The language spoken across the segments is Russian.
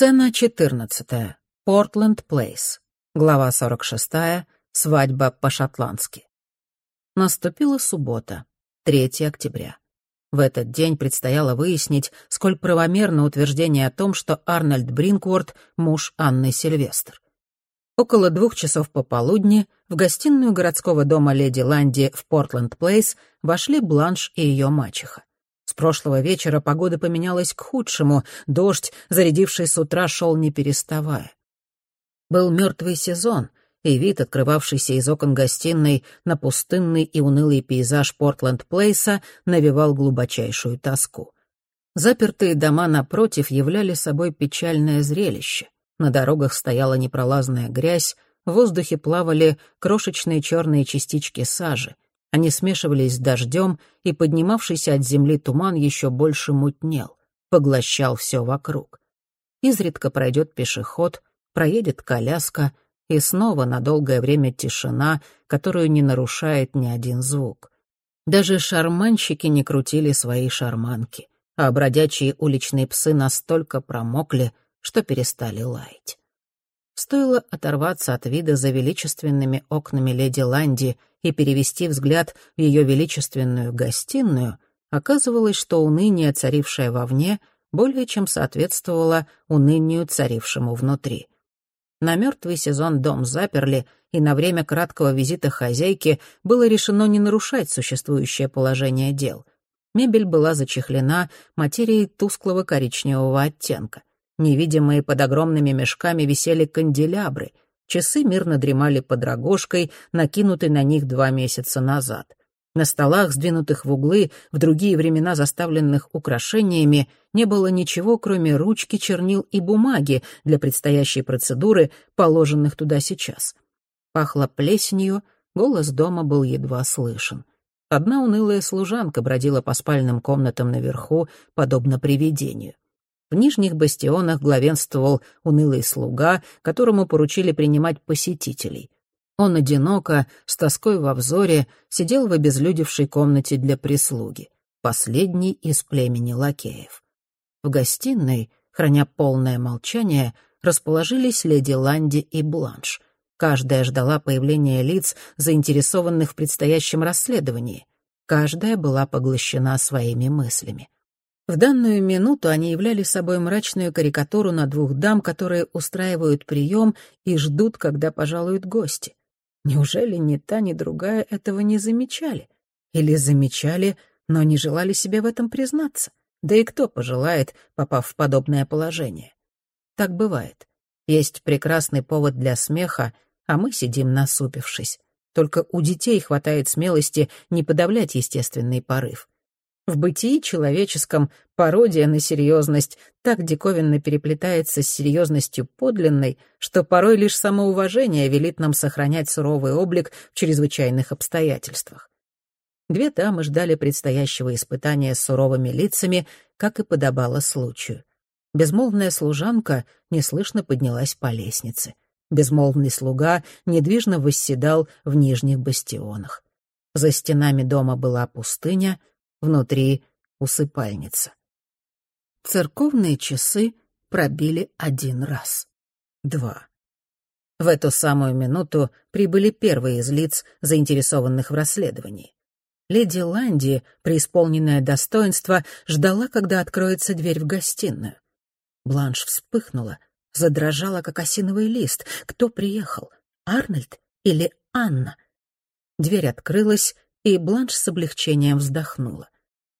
Сцена 14. Портленд Плейс. Глава 46. Свадьба по-шотландски. Наступила суббота, 3 октября. В этот день предстояло выяснить, сколь правомерно утверждение о том, что Арнольд Бринкворт — муж Анны Сильвестр. Около двух часов пополудни в гостиную городского дома леди Ланди в Портленд-Плейс вошли Бланш и ее мачеха. С прошлого вечера погода поменялась к худшему, дождь, зарядивший с утра, шел не переставая. Был мертвый сезон, и вид, открывавшийся из окон гостиной на пустынный и унылый пейзаж Портленд-Плейса, навевал глубочайшую тоску. Запертые дома напротив являли собой печальное зрелище. На дорогах стояла непролазная грязь, в воздухе плавали крошечные черные частички сажи. Они смешивались с дождем, и поднимавшийся от земли туман еще больше мутнел, поглощал все вокруг. Изредка пройдет пешеход, проедет коляска, и снова на долгое время тишина, которую не нарушает ни один звук. Даже шарманщики не крутили свои шарманки, а бродячие уличные псы настолько промокли, что перестали лаять. Стоило оторваться от вида за величественными окнами леди Ланди и перевести взгляд в ее величественную гостиную, оказывалось, что уныние, царившее вовне, более чем соответствовало унынию, царившему внутри. На мертвый сезон дом заперли, и на время краткого визита хозяйки было решено не нарушать существующее положение дел. Мебель была зачехлена материей тусклого коричневого оттенка. Невидимые под огромными мешками висели канделябры. Часы мирно дремали под рогожкой, накинутой на них два месяца назад. На столах, сдвинутых в углы, в другие времена заставленных украшениями, не было ничего, кроме ручки, чернил и бумаги для предстоящей процедуры, положенных туда сейчас. Пахло плесенью, голос дома был едва слышен. Одна унылая служанка бродила по спальным комнатам наверху, подобно привидению. В нижних бастионах главенствовал унылый слуга, которому поручили принимать посетителей. Он одиноко, с тоской во взоре, сидел в обезлюдевшей комнате для прислуги, последний из племени лакеев. В гостиной, храня полное молчание, расположились леди Ланди и Бланш. Каждая ждала появления лиц, заинтересованных в предстоящем расследовании. Каждая была поглощена своими мыслями. В данную минуту они являли собой мрачную карикатуру на двух дам, которые устраивают прием и ждут, когда пожалуют гости. Неужели ни та, ни другая этого не замечали? Или замечали, но не желали себе в этом признаться? Да и кто пожелает, попав в подобное положение? Так бывает. Есть прекрасный повод для смеха, а мы сидим насупившись. Только у детей хватает смелости не подавлять естественный порыв. В бытии человеческом пародия на серьезность так диковинно переплетается с серьезностью подлинной, что порой лишь самоуважение велит нам сохранять суровый облик в чрезвычайных обстоятельствах. Две дамы ждали предстоящего испытания с суровыми лицами, как и подобало случаю. Безмолвная служанка неслышно поднялась по лестнице. Безмолвный слуга недвижно восседал в нижних бастионах. За стенами дома была пустыня — внутри усыпальница. Церковные часы пробили один раз. Два. В эту самую минуту прибыли первые из лиц, заинтересованных в расследовании. Леди Ланди, преисполненное достоинство, ждала, когда откроется дверь в гостиную. Бланш вспыхнула, задрожала, как осиновый лист. Кто приехал? Арнольд или Анна? Дверь открылась, и Бланш с облегчением вздохнула.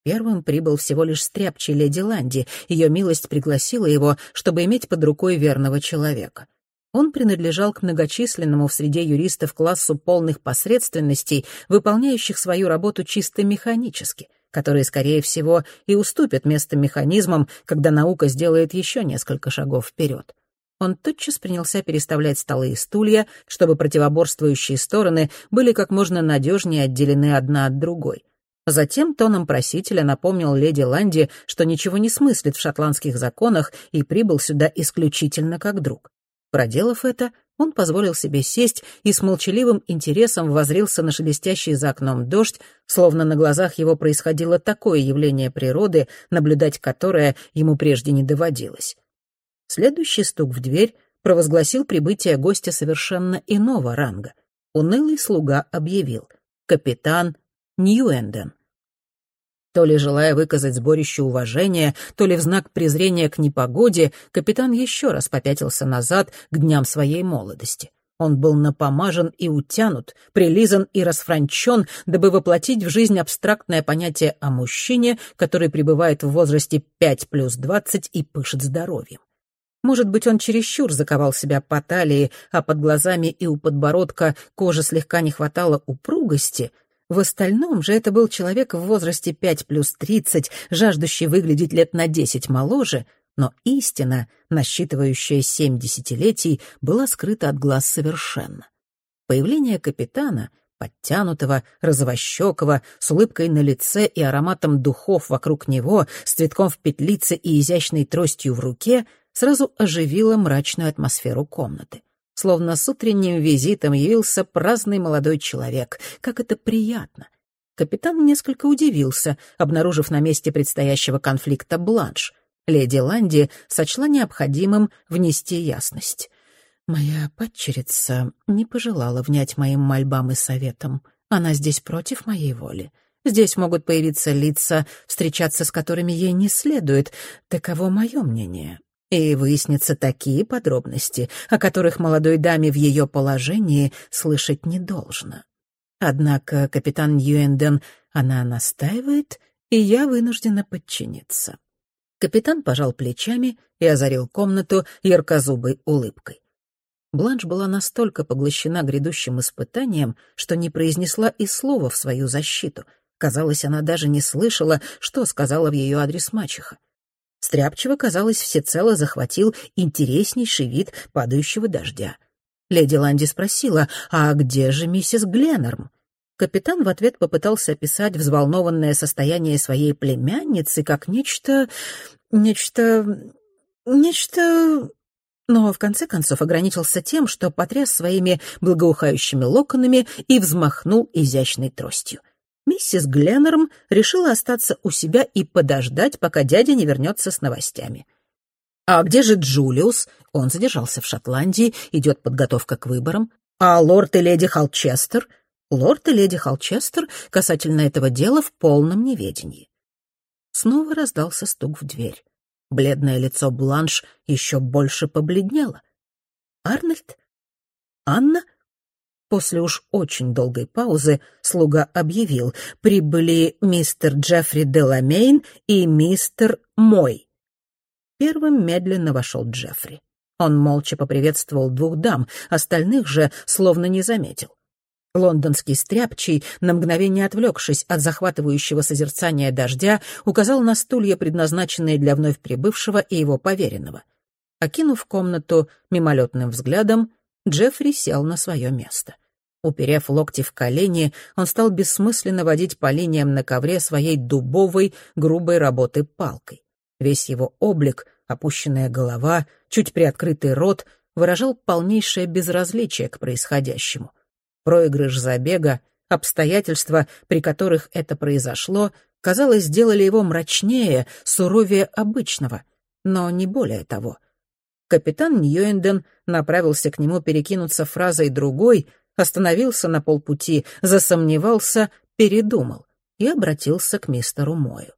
Первым прибыл всего лишь стряпчий леди Ланди. Ее милость пригласила его, чтобы иметь под рукой верного человека. Он принадлежал к многочисленному в среде юристов классу полных посредственностей, выполняющих свою работу чисто механически, которые, скорее всего, и уступят место механизмам, когда наука сделает еще несколько шагов вперед. Он тотчас принялся переставлять столы и стулья, чтобы противоборствующие стороны были как можно надежнее отделены одна от другой. Затем тоном просителя напомнил леди Ланди, что ничего не смыслит в шотландских законах и прибыл сюда исключительно как друг. Проделав это, он позволил себе сесть и с молчаливым интересом возрился на шелестящий за окном дождь, словно на глазах его происходило такое явление природы, наблюдать которое ему прежде не доводилось. Следующий стук в дверь провозгласил прибытие гостя совершенно иного ранга. Унылый слуга объявил «Капитан Ньюэнден». То ли желая выказать сборищу уважения, то ли в знак презрения к непогоде, капитан еще раз попятился назад к дням своей молодости. Он был напомажен и утянут, прилизан и расфранчен, дабы воплотить в жизнь абстрактное понятие о мужчине, который пребывает в возрасте 5 плюс 20 и пышет здоровьем. Может быть, он чересчур заковал себя по талии, а под глазами и у подбородка кожи слегка не хватало упругости. В остальном же это был человек в возрасте 5 плюс 30, жаждущий выглядеть лет на 10 моложе — но истина, насчитывающая семь десятилетий, была скрыта от глаз совершенно. Появление капитана, подтянутого, розовощекого, с улыбкой на лице и ароматом духов вокруг него, с цветком в петлице и изящной тростью в руке, сразу оживило мрачную атмосферу комнаты. Словно с утренним визитом явился праздный молодой человек. Как это приятно! Капитан несколько удивился, обнаружив на месте предстоящего конфликта бланш. Леди Ланди сочла необходимым внести ясность. «Моя падчерица не пожелала внять моим мольбам и советам. Она здесь против моей воли. Здесь могут появиться лица, встречаться с которыми ей не следует. Таково мое мнение. И выяснятся такие подробности, о которых молодой даме в ее положении слышать не должно. Однако капитан Юэнден, она настаивает, и я вынуждена подчиниться. Капитан пожал плечами и озарил комнату яркозубой улыбкой. Бланш была настолько поглощена грядущим испытанием, что не произнесла и слова в свою защиту. Казалось, она даже не слышала, что сказала в ее адрес мачеха. Стряпчиво, казалось, всецело захватил интереснейший вид падающего дождя. Леди Ланди спросила, а где же миссис Гленнерм? Капитан в ответ попытался описать взволнованное состояние своей племянницы как нечто... нечто... нечто... Но в конце концов ограничился тем, что потряс своими благоухающими локонами и взмахнул изящной тростью. Миссис Гленнерм решила остаться у себя и подождать, пока дядя не вернется с новостями. «А где же Джулиус?» Он задержался в Шотландии, идет подготовка к выборам. «А лорд и леди Холчестер?» Лорд и леди Холчестер касательно этого дела в полном неведении. Снова раздался стук в дверь. Бледное лицо Бланш еще больше побледнело. «Арнольд? Анна?» После уж очень долгой паузы слуга объявил, прибыли мистер Джеффри Деламейн и мистер Мой. Первым медленно вошел Джеффри. Он молча поприветствовал двух дам, остальных же словно не заметил. Лондонский стряпчий, на мгновение отвлекшись от захватывающего созерцания дождя, указал на стулья, предназначенные для вновь прибывшего и его поверенного. Окинув комнату мимолетным взглядом, Джеффри сел на свое место. Уперев локти в колени, он стал бессмысленно водить по линиям на ковре своей дубовой, грубой работы палкой. Весь его облик, опущенная голова, чуть приоткрытый рот выражал полнейшее безразличие к происходящему — Проигрыш забега, обстоятельства, при которых это произошло, казалось, сделали его мрачнее, суровее обычного, но не более того. Капитан Ньюэнден направился к нему перекинуться фразой другой, остановился на полпути, засомневался, передумал и обратился к мистеру Мою.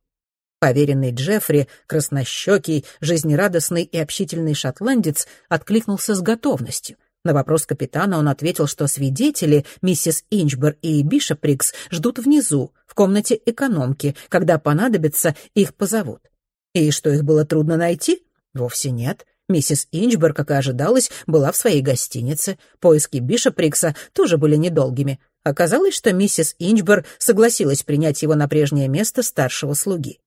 Поверенный Джеффри, краснощекий, жизнерадостный и общительный шотландец, откликнулся с готовностью — на вопрос капитана он ответил, что свидетели, миссис Инчбер и Бишоприкс, ждут внизу, в комнате экономки. Когда понадобится, их позовут. И что их было трудно найти? Вовсе нет. Миссис Инчбер, как и ожидалось, была в своей гостинице. Поиски Бишоприкса тоже были недолгими. Оказалось, что миссис Инчбер согласилась принять его на прежнее место старшего слуги.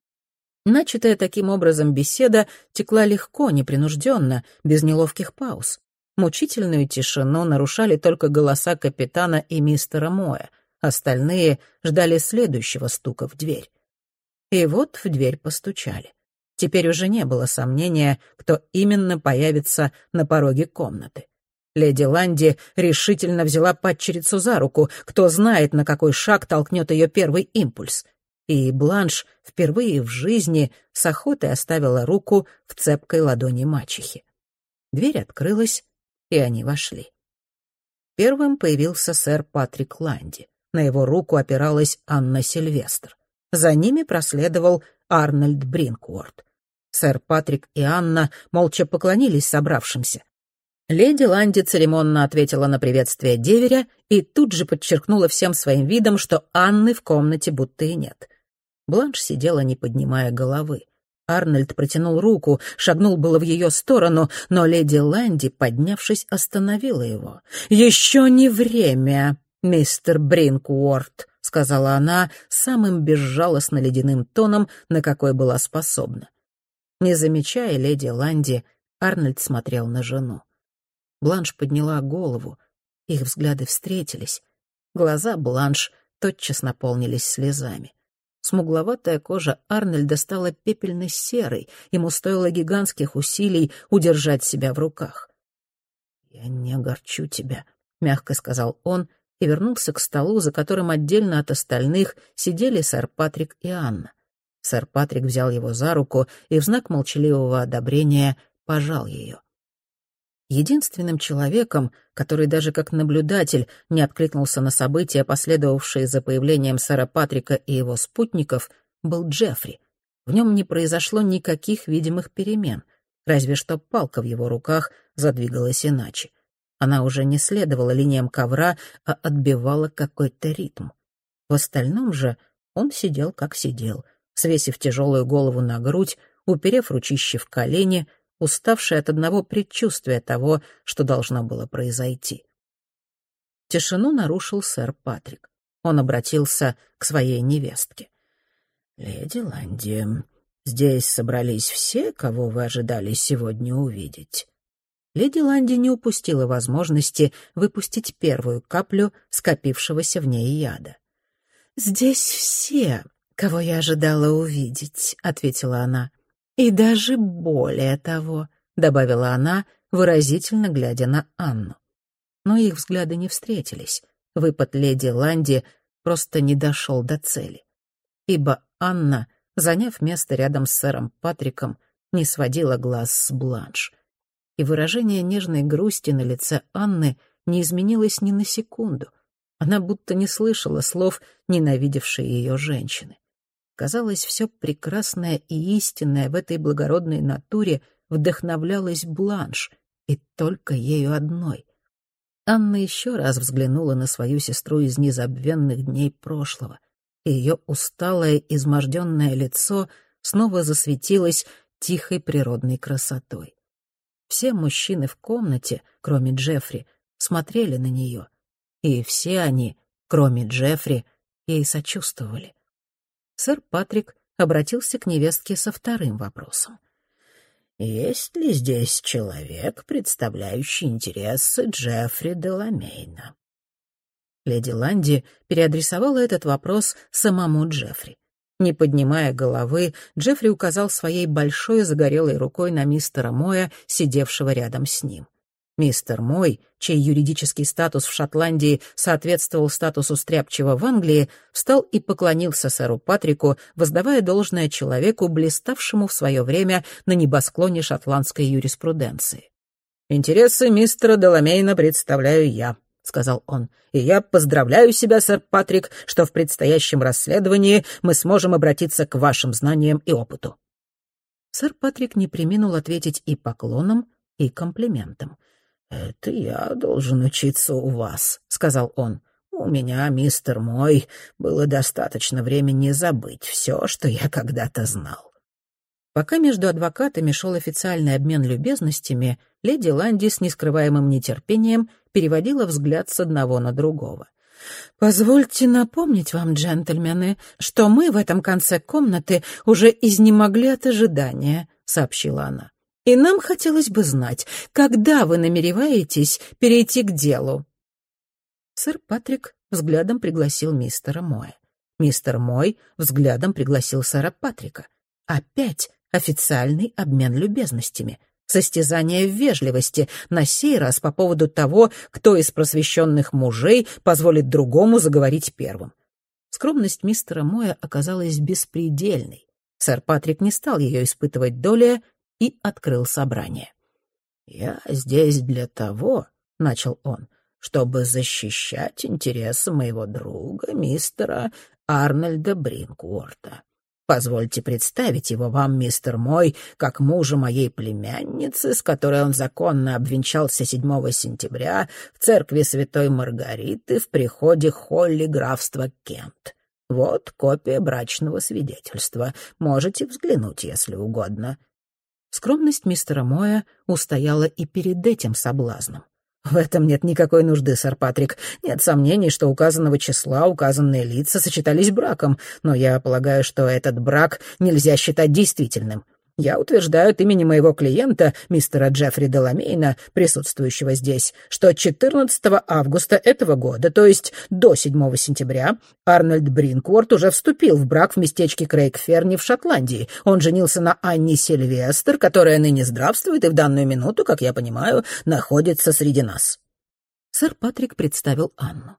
Начатая таким образом беседа текла легко, непринужденно, без неловких пауз. Мучительную тишину нарушали только голоса капитана и мистера Моя. Остальные ждали следующего стука в дверь. И вот в дверь постучали. Теперь уже не было сомнения, кто именно появится на пороге комнаты. Леди Ланди решительно взяла падчерицу за руку, кто знает, на какой шаг толкнет ее первый импульс. И Бланш впервые в жизни с охотой оставила руку в цепкой ладони мачехи. Дверь открылась, и они вошли. Первым появился сэр Патрик Ланди. На его руку опиралась Анна Сильвестр. За ними проследовал Арнольд Бринкворт. Сэр Патрик и Анна молча поклонились собравшимся. Леди Ланди церемонно ответила на приветствие деверя и тут же подчеркнула всем своим видом, что Анны в комнате будто и нет. Бланш сидела, не поднимая головы. Арнольд протянул руку, шагнул было в ее сторону, но леди Ланди, поднявшись, остановила его. «Еще не время, мистер Бринкуорт», — сказала она самым безжалостно ледяным тоном, на какой была способна. Не замечая леди Ланди, Арнольд смотрел на жену. Бланш подняла голову. Их взгляды встретились. Глаза Бланш тотчас наполнились слезами. Смугловатая кожа Арнольда стала пепельно-серой, ему стоило гигантских усилий удержать себя в руках. «Я не огорчу тебя», — мягко сказал он и вернулся к столу, за которым отдельно от остальных сидели сэр Патрик и Анна. Сэр Патрик взял его за руку и в знак молчаливого одобрения пожал ее. Единственным человеком, который даже как наблюдатель не откликнулся на события, последовавшие за появлением сэра Патрика и его спутников, был Джеффри. В нем не произошло никаких видимых перемен, разве что палка в его руках задвигалась иначе. Она уже не следовала линиям ковра, а отбивала какой-то ритм. В остальном же он сидел, как сидел, свесив тяжелую голову на грудь, уперев ручище в колени — уставший от одного предчувствия того, что должно было произойти. Тишину нарушил сэр Патрик. Он обратился к своей невестке. «Леди Ланди, здесь собрались все, кого вы ожидали сегодня увидеть». Леди Ланди не упустила возможности выпустить первую каплю скопившегося в ней яда. «Здесь все, кого я ожидала увидеть», — ответила она. «И даже более того», — добавила она, выразительно глядя на Анну. Но их взгляды не встретились. Выпад леди Ланди просто не дошел до цели. Ибо Анна, заняв место рядом с сэром Патриком, не сводила глаз с Бланш. И выражение нежной грусти на лице Анны не изменилось ни на секунду. Она будто не слышала слов, ненавидевшей ее женщины. Казалось, все прекрасное и истинное в этой благородной натуре вдохновлялось Бланш, и только ею одной. Анна еще раз взглянула на свою сестру из незабвенных дней прошлого, и ее усталое, изможденное лицо снова засветилось тихой природной красотой. Все мужчины в комнате, кроме Джеффри, смотрели на нее, и все они, кроме Джеффри, ей сочувствовали сэр Патрик обратился к невестке со вторым вопросом. «Есть ли здесь человек, представляющий интересы Джеффри Деламейна?» Леди Ланди переадресовала этот вопрос самому Джеффри. Не поднимая головы, Джеффри указал своей большой загорелой рукой на мистера Моя, сидевшего рядом с ним. Мистер Мой, чей юридический статус в Шотландии соответствовал статусу стряпчего в Англии, встал и поклонился сэру Патрику, воздавая должное человеку, блиставшему в свое время на небосклоне шотландской юриспруденции. «Интересы мистера Деламейна представляю я», — сказал он. «И я поздравляю себя, сэр Патрик, что в предстоящем расследовании мы сможем обратиться к вашим знаниям и опыту». Сэр Патрик не приминул ответить и поклоном, и комплиментом. «Это я должен учиться у вас», — сказал он. «У меня, мистер мой, было достаточно времени забыть все, что я когда-то знал». Пока между адвокатами шел официальный обмен любезностями, леди Ланди с нескрываемым нетерпением переводила взгляд с одного на другого. «Позвольте напомнить вам, джентльмены, что мы в этом конце комнаты уже изнемогли от ожидания», — сообщила она. И нам хотелось бы знать, когда вы намереваетесь перейти к делу?» Сэр Патрик взглядом пригласил мистера Моя. Мистер Мой взглядом пригласил сэра Патрика. Опять официальный обмен любезностями. Состязание в вежливости, на сей раз по поводу того, кто из просвещенных мужей позволит другому заговорить первым. Скромность мистера Моя оказалась беспредельной. Сэр Патрик не стал ее испытывать долей и открыл собрание. «Я здесь для того», — начал он, — «чтобы защищать интересы моего друга, мистера Арнольда Бринкуорта. Позвольте представить его вам, мистер мой, как мужа моей племянницы, с которой он законно обвенчался 7 сентября в церкви Святой Маргариты в приходе Холли графства Кент. Вот копия брачного свидетельства. Можете взглянуть, если угодно. Скромность мистера Моя устояла и перед этим соблазном. В этом нет никакой нужды, сэр Патрик. Нет сомнений, что указанного числа указанные лица сочетались браком, но я полагаю, что этот брак нельзя считать действительным. Я утверждаю от имени моего клиента, мистера Джеффри Деламейна, присутствующего здесь, что 14 августа этого года, то есть до 7 сентября, Арнольд Бринкворт уже вступил в брак в местечке Крейгферни в Шотландии. Он женился на Анне Сильвестр, которая ныне здравствует и в данную минуту, как я понимаю, находится среди нас. Сэр Патрик представил Анну.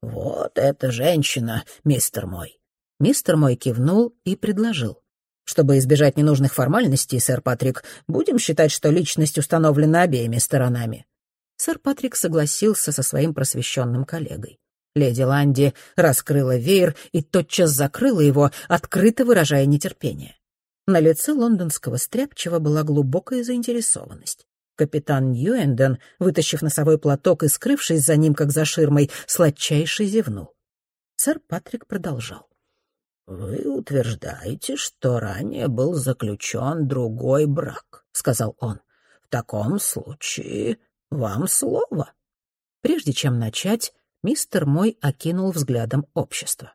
«Вот эта женщина, мистер мой». Мистер мой кивнул и предложил. Чтобы избежать ненужных формальностей, сэр Патрик, будем считать, что личность установлена обеими сторонами». Сэр Патрик согласился со своим просвещенным коллегой. Леди Ланди раскрыла веер и тотчас закрыла его, открыто выражая нетерпение. На лице лондонского стряпчего была глубокая заинтересованность. Капитан Ньюэнден, вытащив носовой платок и скрывшись за ним, как за ширмой, сладчайше зевнул. Сэр Патрик продолжал. «Вы утверждаете, что ранее был заключен другой брак», — сказал он. «В таком случае вам слово». Прежде чем начать, мистер Мой окинул взглядом общество.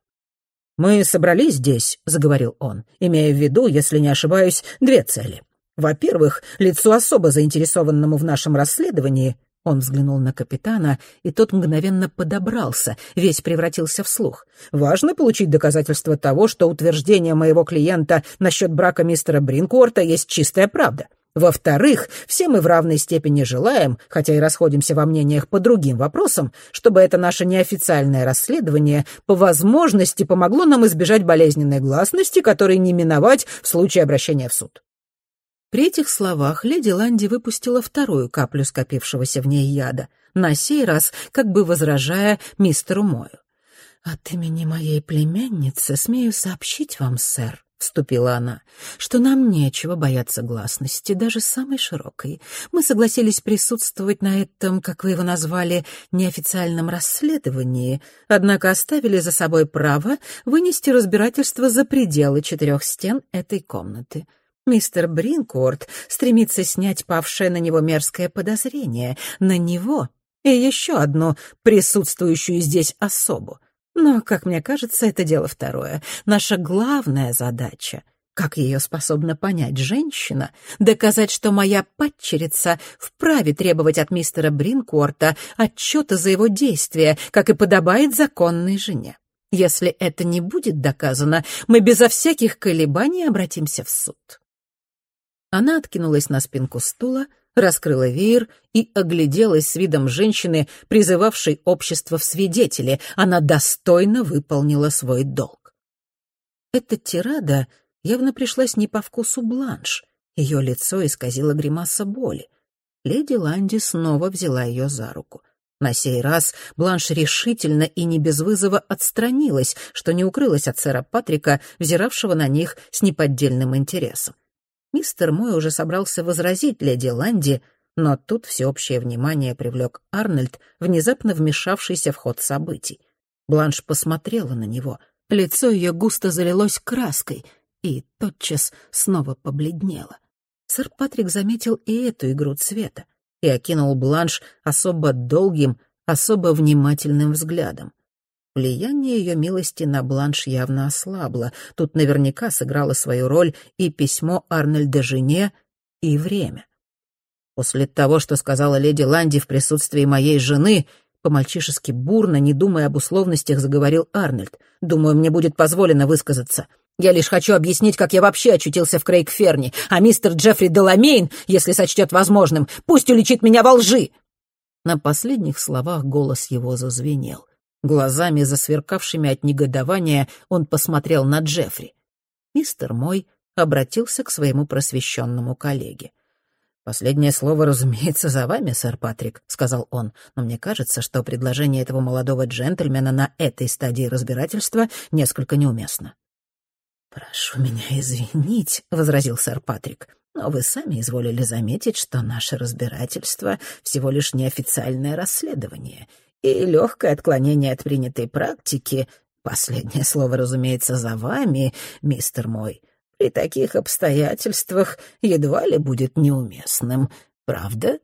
«Мы собрались здесь», — заговорил он, имея в виду, если не ошибаюсь, две цели. Во-первых, лицу особо заинтересованному в нашем расследовании он взглянул на капитана, и тот мгновенно подобрался, весь превратился в слух. «Важно получить доказательство того, что утверждение моего клиента насчет брака мистера Бринкорта есть чистая правда. Во-вторых, все мы в равной степени желаем, хотя и расходимся во мнениях по другим вопросам, чтобы это наше неофициальное расследование по возможности помогло нам избежать болезненной гласности, которой не миновать в случае обращения в суд. При этих словах леди Ланди выпустила вторую каплю скопившегося в ней яда, на сей раз как бы возражая мистеру Мою. «От имени моей племянницы смею сообщить вам, сэр», — вступила она, — «что нам нечего бояться гласности, даже самой широкой. Мы согласились присутствовать на этом, как вы его назвали, неофициальном расследовании, однако оставили за собой право вынести разбирательство за пределы четырех стен этой комнаты. Мистер Бринкорт стремится снять павшее на него мерзкое подозрение. На него и еще одну присутствующую здесь особу. Но, как мне кажется, это дело второе. Наша главная задача — как ее способна понять женщина, доказать, что моя падчерица вправе требовать от мистера Бринкорта отчета за его действия, как и подобает законной жене. Если это не будет доказано, мы безо всяких колебаний обратимся в суд. Она откинулась на спинку стула, раскрыла веер и огляделась с видом женщины, призывавшей общество в свидетели. Она достойно выполнила свой долг. Эта тирада явно пришлась не по вкусу Бланш. Ее лицо исказило гримаса боли. Леди Ланди снова взяла ее за руку. На сей раз Бланш решительно и не без вызова отстранилась, что не укрылась от сэра Патрика, взиравшего на них с неподдельным интересом. Мистер Мой уже собрался возразить леди Ланди, но тут всеобщее внимание привлек Арнольд, внезапно вмешавшийся в ход событий. Бланш посмотрела на него. Лицо ее густо залилось краской и тотчас снова побледнело. Сэр Патрик заметил и эту игру цвета и окинул Бланш особо долгим, особо внимательным взглядом. Влияние ее милости на Бланш явно ослабло. Тут наверняка сыграло свою роль и письмо Арнольда жене, и время. После того, что сказала леди Ланди в присутствии моей жены, по-мальчишески бурно, не думая об условностях, заговорил Арнольд. «Думаю, мне будет позволено высказаться. Я лишь хочу объяснить, как я вообще очутился в Крейгферне, а мистер Джеффри Деламейн, если сочтет возможным, пусть уличит меня во лжи!» На последних словах голос его зазвенел. Глазами, засверкавшими от негодования, он посмотрел на Джеффри. Мистер Мой обратился к своему просвещенному коллеге. «Последнее слово, разумеется, за вами, сэр Патрик», — сказал он, «но мне кажется, что предложение этого молодого джентльмена на этой стадии разбирательства несколько неуместно». «Прошу меня извинить», — возразил сэр Патрик, «но вы сами изволили заметить, что наше разбирательство — всего лишь неофициальное расследование, и легкое отклонение от принятой практики — последнее слово, разумеется, за вами, мистер мой — при таких обстоятельствах едва ли будет неуместным, правда?»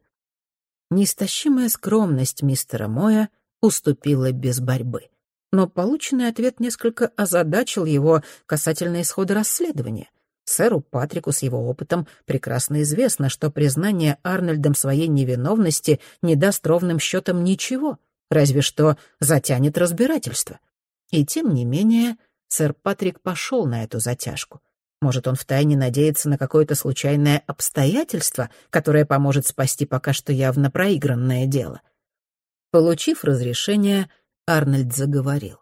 Неистощимая скромность мистера Моя уступила без борьбы. Но полученный ответ несколько озадачил его касательно исхода расследования. Сэру Патрику с его опытом прекрасно известно, что признание Арнольдом своей невиновности не даст ровным счетом ничего, разве что затянет разбирательство. И тем не менее сэр Патрик пошел на эту затяжку — может, он втайне надеется на какое-то случайное обстоятельство, которое поможет спасти пока что явно проигранное дело. Получив разрешение, Арнольд заговорил.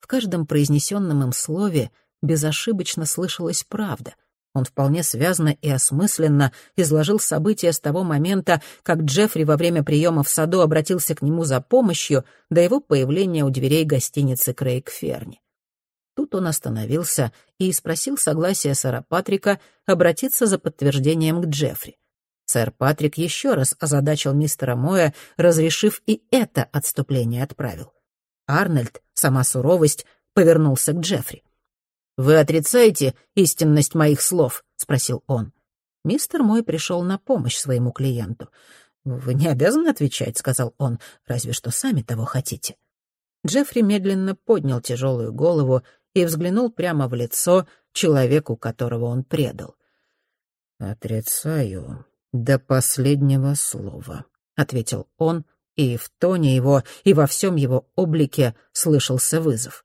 В каждом произнесенном им слове безошибочно слышалась правда. Он вполне связно и осмысленно изложил события с того момента, как Джеффри во время приема в саду обратился к нему за помощью до его появления у дверей гостиницы Крейг Ферни. Тут он остановился и спросил согласия сэра Патрика обратиться за подтверждением к Джеффри. Сэр Патрик еще раз озадачил мистера Моя, разрешив и это отступление отправил. Арнольд, сама суровость, повернулся к Джеффри. «Вы отрицаете истинность моих слов?» — спросил он. Мистер Мой пришел на помощь своему клиенту. «Вы не обязаны отвечать», — сказал он, — «разве что сами того хотите». Джеффри медленно поднял тяжелую голову и взглянул прямо в лицо человеку, которого он предал. «Отрицаю до последнего слова», — ответил он, и в тоне его, и во всем его облике слышался вызов.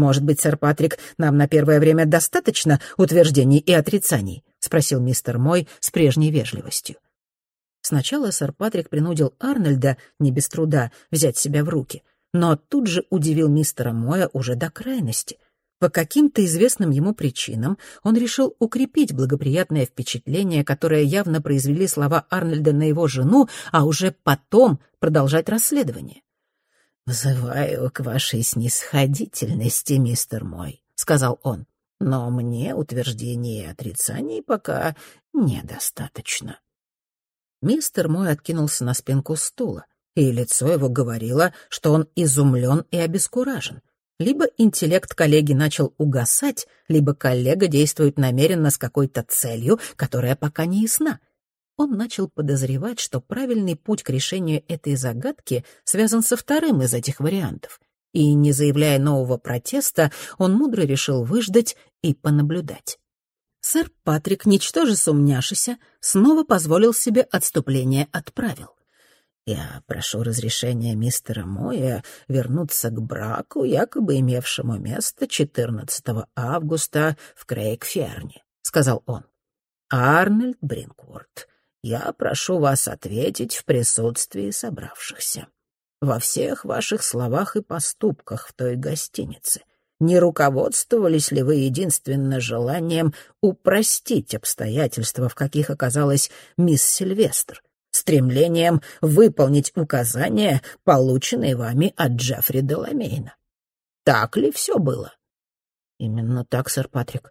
«Может быть, сэр Патрик, нам на первое время достаточно утверждений и отрицаний?» — спросил мистер Мой с прежней вежливостью. Сначала сэр Патрик принудил Арнольда, не без труда, взять себя в руки, но тут же удивил мистера Моя уже до крайности. По каким-то известным ему причинам он решил укрепить благоприятное впечатление, которое явно произвели слова Арнольда на его жену, а уже потом продолжать расследование. «Взываю к вашей снисходительности, мистер мой», — сказал он. «Но мне утверждений и отрицаний пока недостаточно». Мистер мой откинулся на спинку стула и лицо его говорило, что он изумлен и обескуражен. Либо интеллект коллеги начал угасать, либо коллега действует намеренно с какой-то целью, которая пока не ясна. Он начал подозревать, что правильный путь к решению этой загадки связан со вторым из этих вариантов. И, не заявляя нового протеста, он мудро решил выждать и понаблюдать. Сэр Патрик, ничтоже сумняшися, снова позволил себе отступление от правил. Я прошу разрешения мистера Моя вернуться к браку, якобы имевшему место 14 августа в Крейгферне, — сказал он. Арнольд Бринкворт, я прошу вас ответить в присутствии собравшихся. Во всех ваших словах и поступках в той гостинице не руководствовались ли вы единственно желанием упростить обстоятельства, в каких оказалась мисс Сильвестр, стремлением выполнить указания, полученные вами от Джеффри Деламейна. Так ли все было? Именно так, сэр Патрик.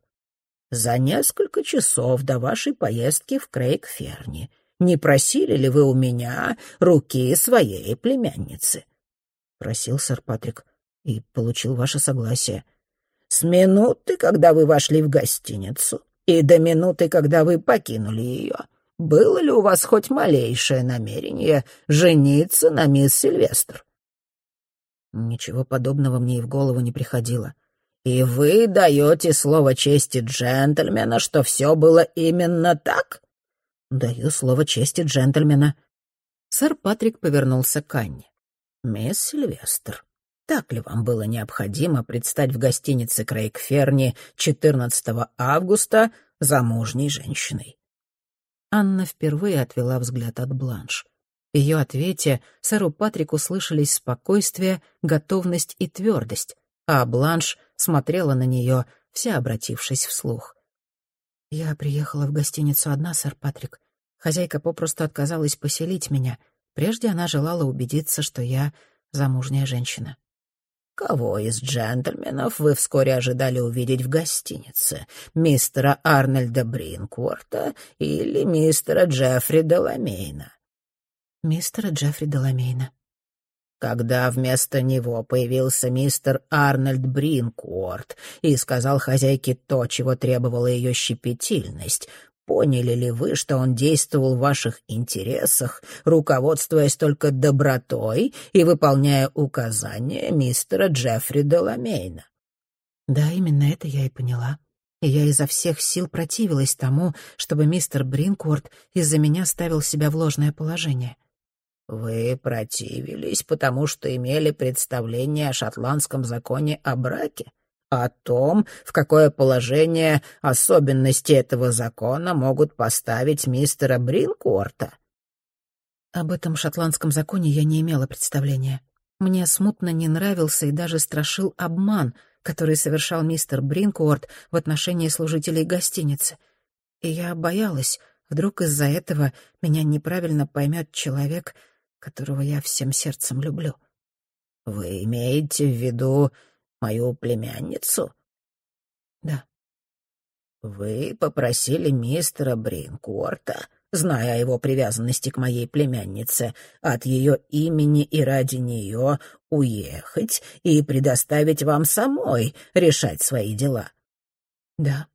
За несколько часов до вашей поездки в Крейг-Ферни не просили ли вы у меня руки своей племянницы? Просил сэр Патрик и получил ваше согласие. С минуты, когда вы вошли в гостиницу, и до минуты, когда вы покинули ее, было ли у вас хоть малейшее намерение жениться на мисс Сильвестр?» Ничего подобного мне и в голову не приходило. «И вы даете слово чести джентльмена, что все было именно так?» «Даю слово чести джентльмена». Сэр Патрик повернулся к Анне. «Мисс Сильвестр, так ли вам было необходимо предстать в гостинице Крейгферни 14 августа замужней женщиной?» Анна впервые отвела взгляд от Бланш. В ее ответе сэру Патрику слышались спокойствие, готовность и твердость, а Бланш смотрела на нее, вся обратившись вслух. «Я приехала в гостиницу одна, сэр Патрик. Хозяйка попросту отказалась поселить меня. Прежде она желала убедиться, что я замужняя женщина. «Кого из джентльменов вы вскоре ожидали увидеть в гостинице? Мистера Арнольда Бринкворта или мистера Джеффри Деламейна?» «Мистера Джеффри Деламейна». Когда вместо него появился мистер Арнольд Бринкворт и сказал хозяйке то, чего требовала ее щепетильность, Поняли ли вы, что он действовал в ваших интересах, руководствуясь только добротой и выполняя указания мистера Джеффри Деламейна? Да, именно это я и поняла. И я изо всех сил противилась тому, чтобы мистер Бринкворт из-за меня ставил себя в ложное положение. Вы противились, потому что имели представление о шотландском законе о браке? о том, в какое положение особенности этого закона могут поставить мистера Бринкорта. Об этом шотландском законе я не имела представления. Мне смутно не нравился и даже страшил обман, который совершал мистер Бринкуорт в отношении служителей гостиницы. И я боялась, вдруг из-за этого меня неправильно поймет человек, которого я всем сердцем люблю. «Вы имеете в виду мою племянницу?» «Да». «Вы попросили мистера Бринкорта, зная о его привязанности к моей племяннице, от ее имени и ради нее уехать и предоставить вам самой решать свои дела?» «Да».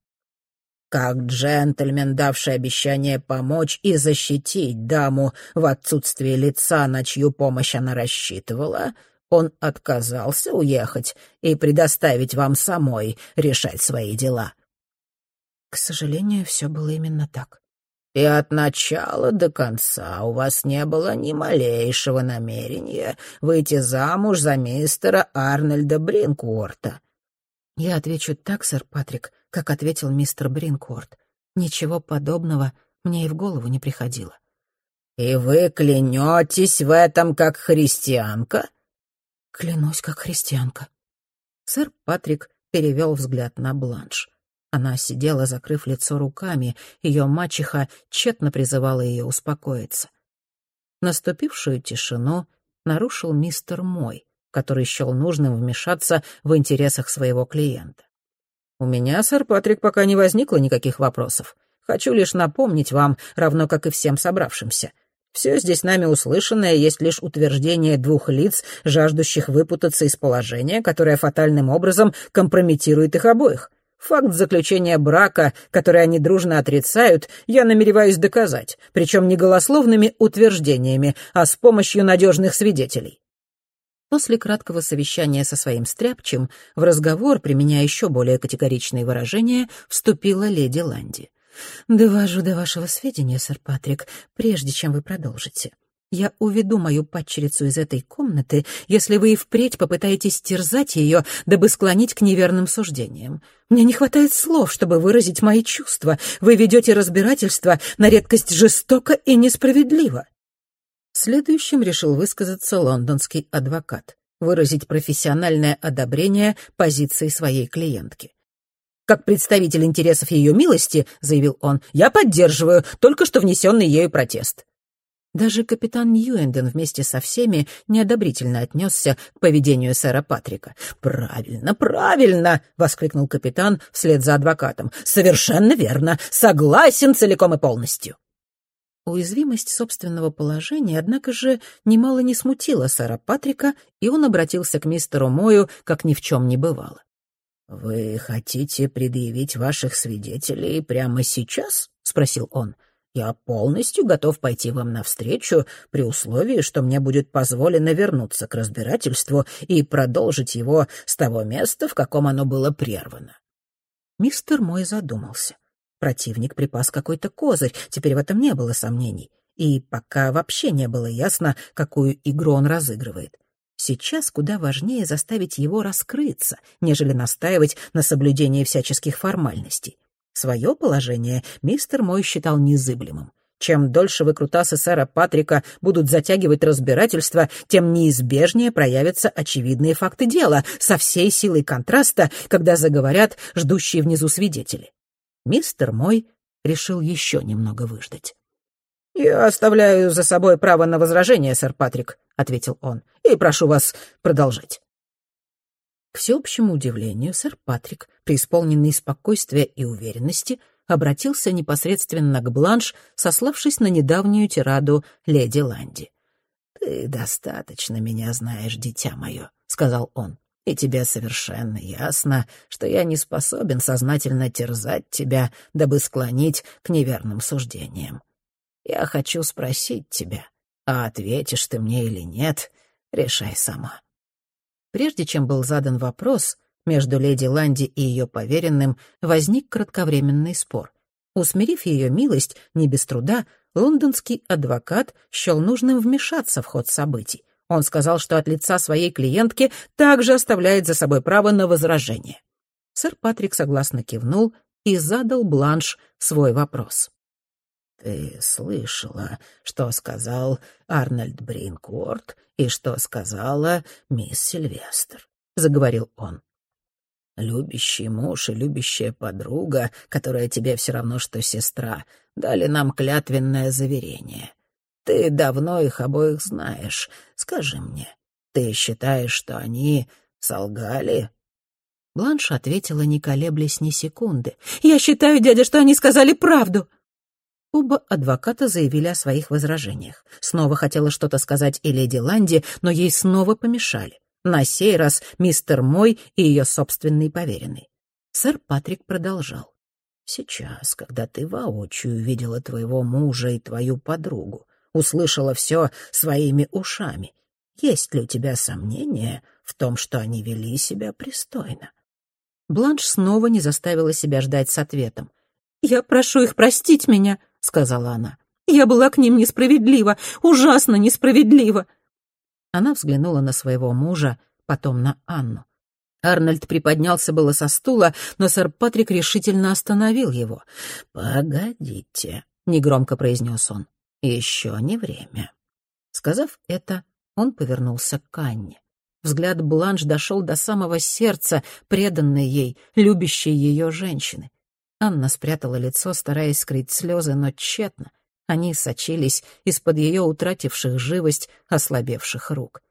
Как джентльмен, давший обещание помочь и защитить даму в отсутствие лица, на чью помощь она рассчитывала, он отказался уехать и предоставить вам самой решать свои дела. К сожалению, все было именно так. И от начала до конца у вас не было ни малейшего намерения выйти замуж за мистера Арнольда Бринкворта. Я отвечу так, сэр Патрик, как ответил мистер Бринкворт. Ничего подобного мне и в голову не приходило. «И вы клянетесь в этом как христианка?» Клянусь, как христианка. Сэр Патрик перевел взгляд на Бланш. Она сидела, закрыв лицо руками, ее мачеха тщетно призывала ее успокоиться. Наступившую тишину нарушил мистер Мой, который счел нужным вмешаться в интересах своего клиента. «У меня, сэр Патрик, пока не возникло никаких вопросов. Хочу лишь напомнить вам, равно как и всем собравшимся — все здесь нами услышанное есть лишь утверждение двух лиц, жаждущих выпутаться из положения, которое фатальным образом компрометирует их обоих. Факт заключения брака, который они дружно отрицают, я намереваюсь доказать, причем не голословными утверждениями, а с помощью надежных свидетелей. После краткого совещания со своим стряпчем в разговор, применяя еще более категоричные выражения, вступила леди Ланди. «Довожу до вашего сведения, сэр Патрик, прежде чем вы продолжите. Я уведу мою падчерицу из этой комнаты, если вы и впредь попытаетесь терзать ее, дабы склонить к неверным суждениям. Мне не хватает слов, чтобы выразить мои чувства. Вы ведете разбирательство на редкость жестоко и несправедливо». Следующим решил высказаться лондонский адвокат, выразить профессиональное одобрение позиции своей клиентки. Как представитель интересов ее милости, — заявил он, — я поддерживаю только что внесенный ею протест. Даже капитан Ньюэнден вместе со всеми неодобрительно отнесся к поведению сэра Патрика. «Правильно, правильно!» — воскликнул капитан вслед за адвокатом. «Совершенно верно! Согласен целиком и полностью!» Уязвимость собственного положения, однако же, немало не смутила сэра Патрика, и он обратился к мистеру Мою, как ни в чем не бывало. «Вы хотите предъявить ваших свидетелей прямо сейчас?» — спросил он. «Я полностью готов пойти вам навстречу при условии, что мне будет позволено вернуться к разбирательству и продолжить его с того места, в каком оно было прервано». Мистер мой задумался. Противник припас какой-то козырь, теперь в этом не было сомнений. И пока вообще не было ясно, какую игру он разыгрывает. Сейчас куда важнее заставить его раскрыться, нежели настаивать на соблюдении всяческих формальностей. Свое положение мистер мой считал незыблемым. Чем дольше выкрутасы сэра Патрика будут затягивать разбирательство, тем неизбежнее проявятся очевидные факты дела со всей силой контраста, когда заговорят ждущие внизу свидетели. Мистер мой решил еще немного выждать. «Я оставляю за собой право на возражение, сэр Патрик», — ответил он, — «и прошу вас продолжать». К всеобщему удивлению, сэр Патрик, преисполненный спокойствия и уверенности, обратился непосредственно к Бланш, сославшись на недавнюю тираду леди Ланди. «Ты достаточно меня знаешь, дитя мое», — сказал он, — «и тебе совершенно ясно, что я не способен сознательно терзать тебя, дабы склонить к неверным суждениям. Я хочу спросить тебя, а ответишь ты мне или нет, решай сама». Прежде чем был задан вопрос, между леди Ланди и ее поверенным возник кратковременный спор. Усмирив ее милость, не без труда, лондонский адвокат счел нужным вмешаться в ход событий. Он сказал, что от лица своей клиентки также оставляет за собой право на возражение. Сэр Патрик согласно кивнул и задал Бланш свой вопрос. «Ты слышала, что сказал Арнольд Бринкорт и что сказала мисс Сильвестр?» — заговорил он. «Любящий муж и любящая подруга, которая тебе все равно, что сестра, дали нам клятвенное заверение. Ты давно их обоих знаешь. Скажи мне, ты считаешь, что они солгали?» Бланш ответила, не колеблясь ни секунды. «Я считаю, дядя, что они сказали правду!» Оба адвоката заявили о своих возражениях. Снова хотела что-то сказать и леди Ланди, но ей снова помешали. На сей раз мистер Мой и ее собственный поверенный. Сэр Патрик продолжал. «Сейчас, когда ты воочию видела твоего мужа и твою подругу, услышала все своими ушами, есть ли у тебя сомнения в том, что они вели себя пристойно?» Бланш снова не заставила себя ждать с ответом. «Я прошу их простить меня», — сказала она. «Я была к ним несправедлива, ужасно несправедлива!» Она взглянула на своего мужа, потом на Анну. Арнольд приподнялся было со стула, но сэр Патрик решительно остановил его. «Погодите», — негромко произнес он, — «еще не время». Сказав это, он повернулся к Анне. Взгляд Бланш дошел до самого сердца, преданной ей, любящей ее женщины. Анна спрятала лицо, стараясь скрыть слезы, но тщетно. Они сочились из-под ее утративших живость, ослабевших рук.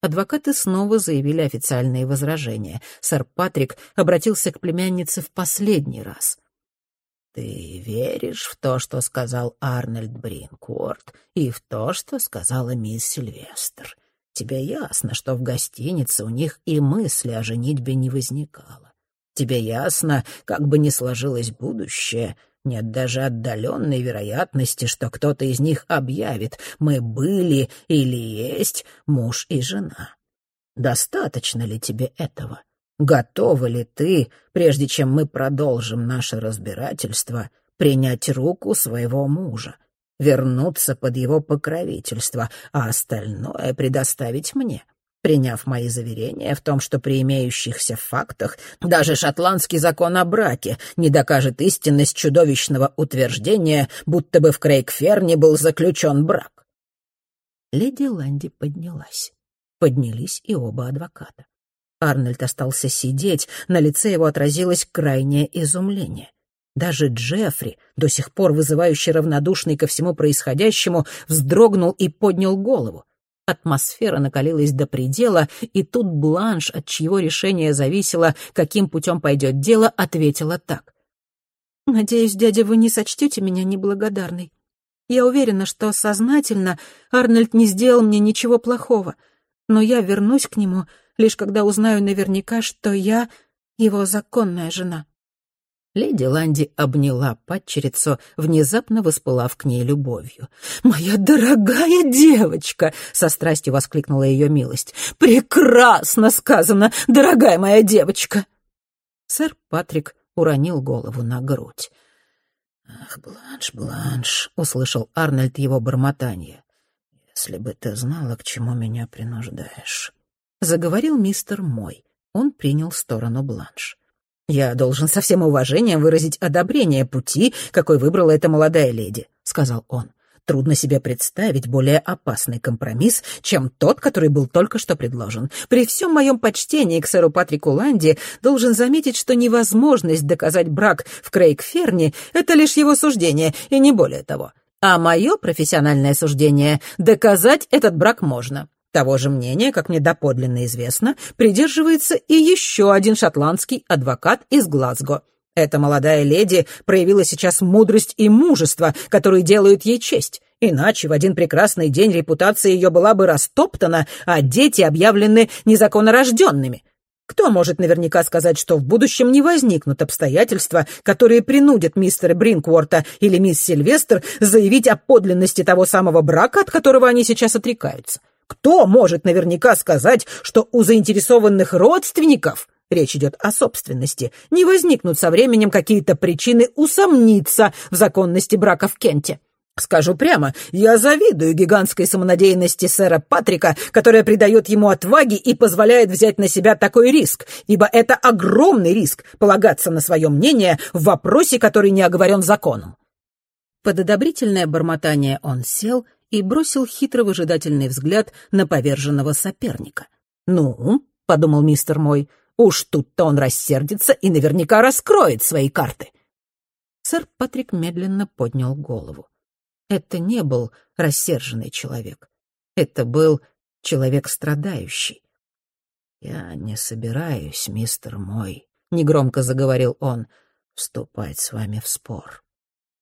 Адвокаты снова заявили официальные возражения. Сэр Патрик обратился к племяннице в последний раз. «Ты веришь в то, что сказал Арнольд Бринкорт, и в то, что сказала мисс Сильвестр? Тебе ясно, что в гостинице у них и мысли о женитьбе не возникало. Тебе ясно, как бы ни сложилось будущее, нет даже отдаленной вероятности, что кто-то из них объявит «мы были или есть муж и жена». Достаточно ли тебе этого? Готова ли ты, прежде чем мы продолжим наше разбирательство, принять руку своего мужа, вернуться под его покровительство, а остальное предоставить мне? приняв мои заверения в том, что при имеющихся фактах даже шотландский закон о браке не докажет истинность чудовищного утверждения, будто бы в Крейгферне был заключен брак. Леди Ланди поднялась. Поднялись и оба адвоката. Арнольд остался сидеть, на лице его отразилось крайнее изумление. Даже Джеффри, до сих пор вызывающий равнодушный ко всему происходящему, вздрогнул и поднял голову. Атмосфера накалилась до предела, и тут Бланш, от чьего решения зависело, каким путем пойдет дело, ответила так. «Надеюсь, дядя, вы не сочтете меня неблагодарной. Я уверена, что сознательно Арнольд не сделал мне ничего плохого, но я вернусь к нему, лишь когда узнаю наверняка, что я его законная жена». Леди Ланди обняла падчерицу, внезапно воспылав к ней любовью. «Моя дорогая девочка!» — со страстью воскликнула ее милость. «Прекрасно сказано, дорогая моя девочка!» Сэр Патрик уронил голову на грудь. «Ах, Бланш, Бланш!» — услышал Арнольд его бормотание. «Если бы ты знала, к чему меня принуждаешь!» Заговорил мистер Мой. Он принял сторону Бланш. «Я должен со всем уважением выразить одобрение пути, какой выбрала эта молодая леди», — сказал он. Трудно себе представить более опасный компромисс, чем тот, который был только что предложен. При всем моем почтении к сэру Патрику Ланди должен заметить, что невозможность доказать брак в Крейгферне — это лишь его суждение, и не более того. А мое профессиональное суждение — доказать этот брак можно. Того же мнения, как мне доподлинно известно, придерживается и еще один шотландский адвокат из Глазго. Эта молодая леди проявила сейчас мудрость и мужество, которые делают ей честь. Иначе в один прекрасный день репутация ее была бы растоптана, а дети объявлены незаконнорожденными. Кто может наверняка сказать, что в будущем не возникнут обстоятельства, которые принудят мистера Бринкворта или мисс Сильвестр заявить о подлинности того самого брака, от которого они сейчас отрекаются? Кто может наверняка сказать, что у заинтересованных родственников, речь идет о собственности, не возникнут со временем какие-то причины усомниться в законности брака в Кенте? Скажу прямо, я завидую гигантской самонадеянности сэра Патрика, которая придает ему отваги и позволяет взять на себя такой риск, ибо это огромный риск полагаться на свое мнение в вопросе, который не оговорен законом. Под одобрительное бормотание он сел и бросил хитро выжидательный взгляд на поверженного соперника. «Ну», — подумал мистер мой, — «уж тут-то он рассердится и наверняка раскроет свои карты». Сэр Патрик медленно поднял голову. Это не был рассерженный человек. Это был человек страдающий. «Я не собираюсь, мистер мой», — негромко заговорил он, — «вступать с вами в спор.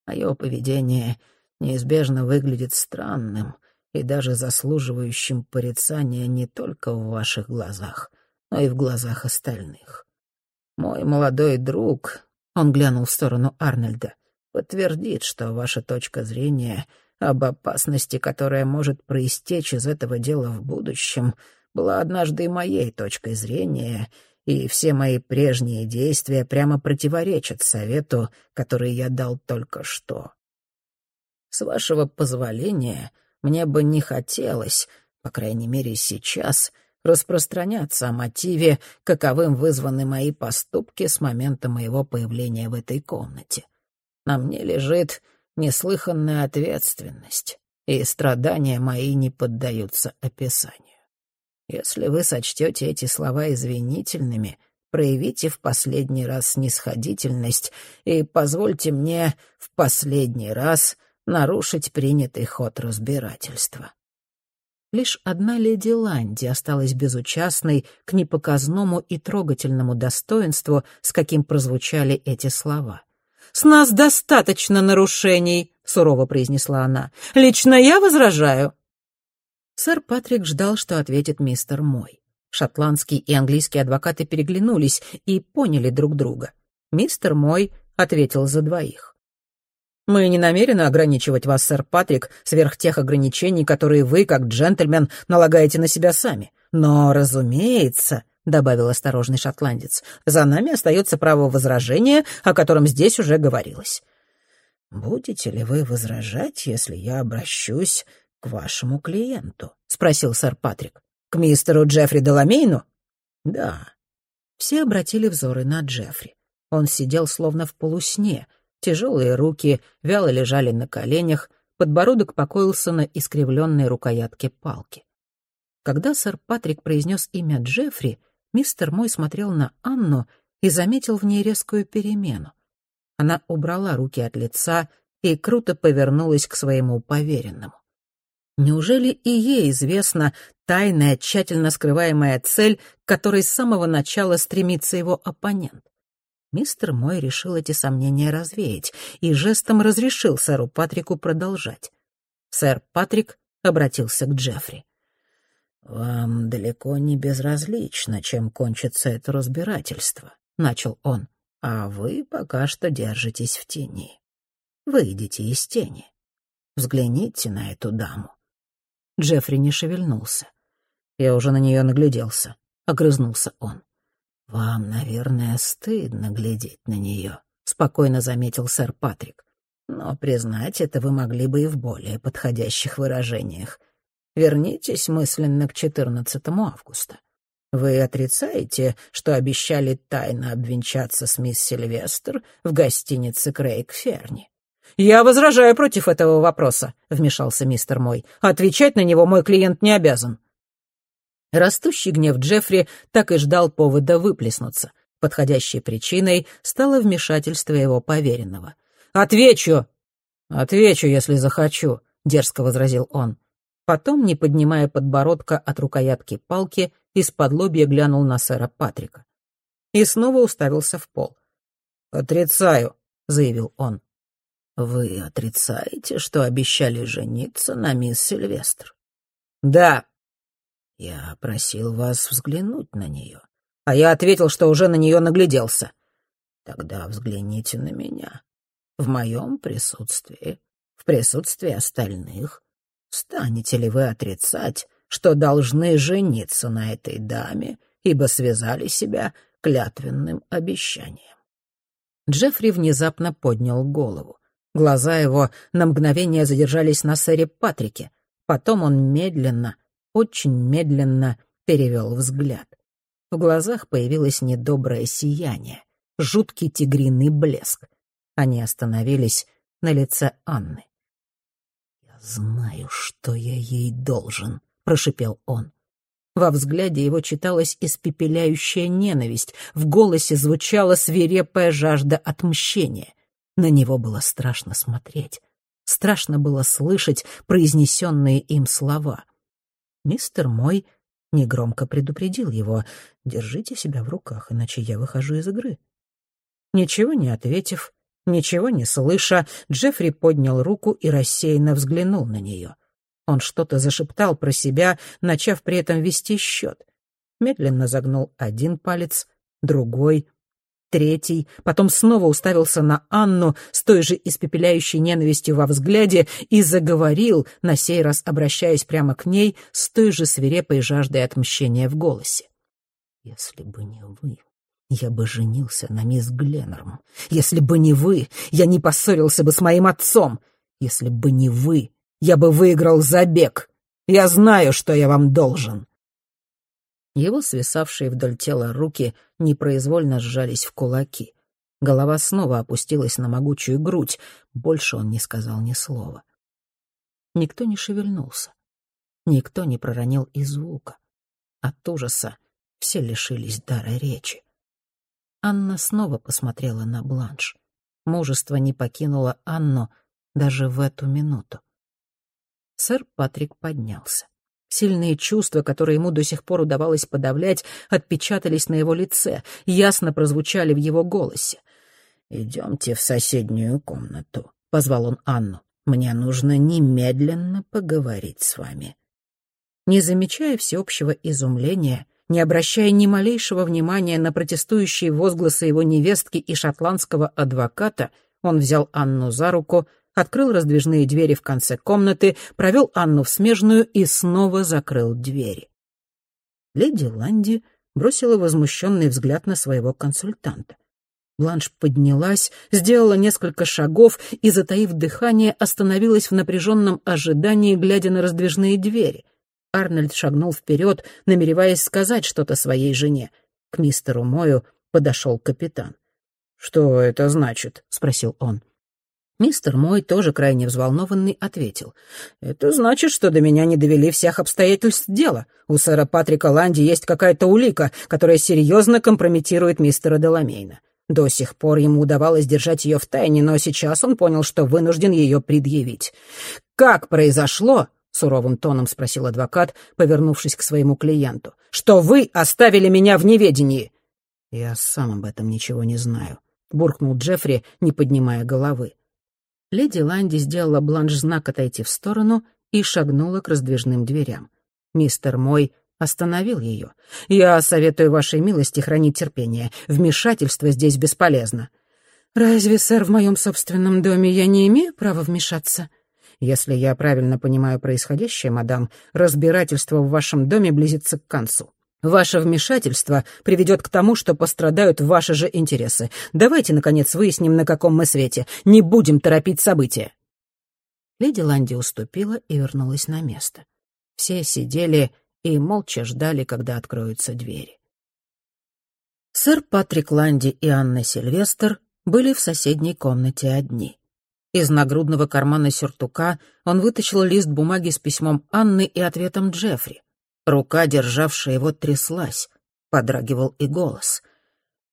Мое поведение неизбежно выглядит странным и даже заслуживающим порицания не только в ваших глазах, но и в глазах остальных. Мой молодой друг, — он глянул в сторону Арнольда, подтвердит, что ваша точка зрения об опасности, которая может проистечь из этого дела в будущем, была однажды и моей точкой зрения, и все мои прежние действия прямо противоречат совету, который я дал только что. С вашего позволения, мне бы не хотелось, по крайней мере сейчас, распространяться о мотиве, каковым вызваны мои поступки с момента моего появления в этой комнате. На мне лежит неслыханная ответственность, и страдания мои не поддаются описанию. Если вы сочтете эти слова извинительными, проявите в последний раз снисходительность и позвольте мне в последний раз нарушить принятый ход разбирательства. Лишь одна леди Ланди осталась безучастной к непоказному и трогательному достоинству, с каким прозвучали эти слова. «С нас достаточно нарушений», — сурово произнесла она. «Лично я возражаю». Сэр Патрик ждал, что ответит мистер Мой. Шотландский и английский адвокаты переглянулись и поняли друг друга. Мистер Мой ответил за двоих. «Мы не намерены ограничивать вас, сэр Патрик, сверх тех ограничений, которые вы, как джентльмен, налагаете на себя сами. Но, разумеется, — добавил осторожный шотландец. «За нами остается право возражения, о котором здесь уже говорилось». «Будете ли вы возражать, если я обращусь к вашему клиенту?» — спросил сэр Патрик. «К мистеру Джеффри Деламейну?» «Да». Все обратили взоры на Джеффри. Он сидел словно в полусне. Тяжелые руки вяло лежали на коленях, подбородок покоился на искривленной рукоятке палки. Когда сэр Патрик произнес имя Джеффри, мистер мой смотрел на Анну и заметил в ней резкую перемену. Она убрала руки от лица и круто повернулась к своему поверенному. Неужели и ей известна тайная, тщательно скрываемая цель, к которой с самого начала стремится его оппонент? Мистер Мой решил эти сомнения развеять и жестом разрешил сэру Патрику продолжать. Сэр Патрик обратился к Джеффри. «Вам далеко не безразлично, чем кончится это разбирательство», — начал он, «а вы пока что держитесь в тени. Выйдите из тени. Взгляните на эту даму». Джеффри не шевельнулся. Я уже на нее нагляделся, — огрызнулся он. «Вам, наверное, стыдно глядеть на нее», — спокойно заметил сэр Патрик. «Но признать это вы могли бы и в более подходящих выражениях. Вернитесь мысленно к 14 августа. Вы отрицаете, что обещали тайно обвенчаться с мисс Сильвестр в гостинице Крейг Ферни? «Я возражаю против этого вопроса», — вмешался мистер Мой. «Отвечать на него мой клиент не обязан». Растущий гнев Джеффри так и ждал повода выплеснуться. Подходящей причиной стало вмешательство его поверенного. «Отвечу!» «Отвечу, если захочу», — дерзко возразил он. Потом, не поднимая подбородка от рукоятки палки, из-под лобья глянул на сэра Патрика. И снова уставился в пол. «Отрицаю», — заявил он. «Вы отрицаете, что обещали жениться на мисс Сильвестр?» «Да». «Я просил вас взглянуть на нее». «А я ответил, что уже на нее нагляделся». «Тогда взгляните на меня. В моем присутствии, в присутствии остальных. Станете ли вы отрицать, что должны жениться на этой даме, ибо связали себя клятвенным обещанием?» Джеффри внезапно поднял голову. Глаза его на мгновение задержались на сэре Патрике. Потом он медленно, очень медленно перевел взгляд. В глазах появилось недоброе сияние, жуткий тигриный блеск. Они остановились на лице Анны. «Я знаю, что я ей должен», — прошипел он. Во взгляде его читалась испепеляющая ненависть, в голосе звучала свирепая жажда отмщения. На него было страшно смотреть. Страшно было слышать произнесенные им слова. Мистер Мой негромко предупредил его «Держите себя в руках, иначе я выхожу из игры». Ничего не ответив, ничего не слыша, Джеффри поднял руку и рассеянно взглянул на нее. Он что-то зашептал про себя, начав при этом вести счет. Медленно загнул один палец, другой — третий, потом снова уставился на Анну с той же испепеляющей ненавистью во взгляде и заговорил, на сей раз обращаясь прямо к ней, с той же свирепой жаждой отмщения в голосе. «Если бы не вы, я бы женился на мисс Гленнерм. Если бы не вы, я не поссорился бы с моим отцом. Если бы не вы, я бы выиграл забег. Я знаю, что я вам должен». Его свисавшие вдоль тела руки непроизвольно сжались в кулаки. Голова снова опустилась на могучую грудь. Больше он не сказал ни слова. Никто не шевельнулся. Никто не проронил и звука. От ужаса все лишились дара речи. Анна снова посмотрела на Бланш. Мужество не покинуло Анну даже в эту минуту. Сэр Патрик поднялся. Сильные чувства, которые ему до сих пор удавалось подавлять, отпечатались на его лице, ясно прозвучали в его голосе. «Идемте в соседнюю комнату», — позвал он Анну. «Мне нужно немедленно поговорить с вами». Не замечая всеобщего изумления, не обращая ни малейшего внимания на протестующие возгласы его невестки и шотландского адвоката, он взял Анну за руку — открыл раздвижные двери в конце комнаты, провел Анну в смежную и снова закрыл двери. Леди Ланди бросила возмущенный взгляд на своего консультанта. Бланш поднялась, сделала несколько шагов и, затаив дыхание, остановилась в напряженном ожидании, глядя на раздвижные двери. Арнольд шагнул вперед, намереваясь сказать что-то своей жене. К мистеру Мою подошел капитан. «Что это значит?» — спросил он. Мистер мой, тоже крайне взволнованный, ответил. «Это значит, что до меня не довели всех обстоятельств дела. У сэра Патрика Ланди есть какая-то улика, которая серьезно компрометирует мистера Деламейна. До сих пор ему удавалось держать ее в тайне, но сейчас он понял, что вынужден ее предъявить. «Как произошло?» — суровым тоном спросил адвокат, повернувшись к своему клиенту. «Что вы оставили меня в неведении?» «Я сам об этом ничего не знаю», — буркнул Джеффри, не поднимая головы. Леди Ланди сделала бланш знак отойти в сторону и шагнула к раздвижным дверям. Мистер Мой остановил ее. «Я советую вашей милости хранить терпение. Вмешательство здесь бесполезно». «Разве, сэр, в моем собственном доме я не имею права вмешаться?» «Если я правильно понимаю происходящее, мадам, разбирательство в вашем доме близится к концу. Ваше вмешательство приведет к тому, что пострадают ваши же интересы. Давайте, наконец, выясним, на каком мы свете. Не будем торопить события». Леди Ланди уступила и вернулась на место. Все сидели и молча ждали, когда откроются двери. Сэр Патрик Ланди и Анна Сильвестр были в соседней комнате одни. Из нагрудного кармана сюртука он вытащил лист бумаги с письмом Анны и ответом Джеффри. Рука, державшая его, тряслась, подрагивал и голос.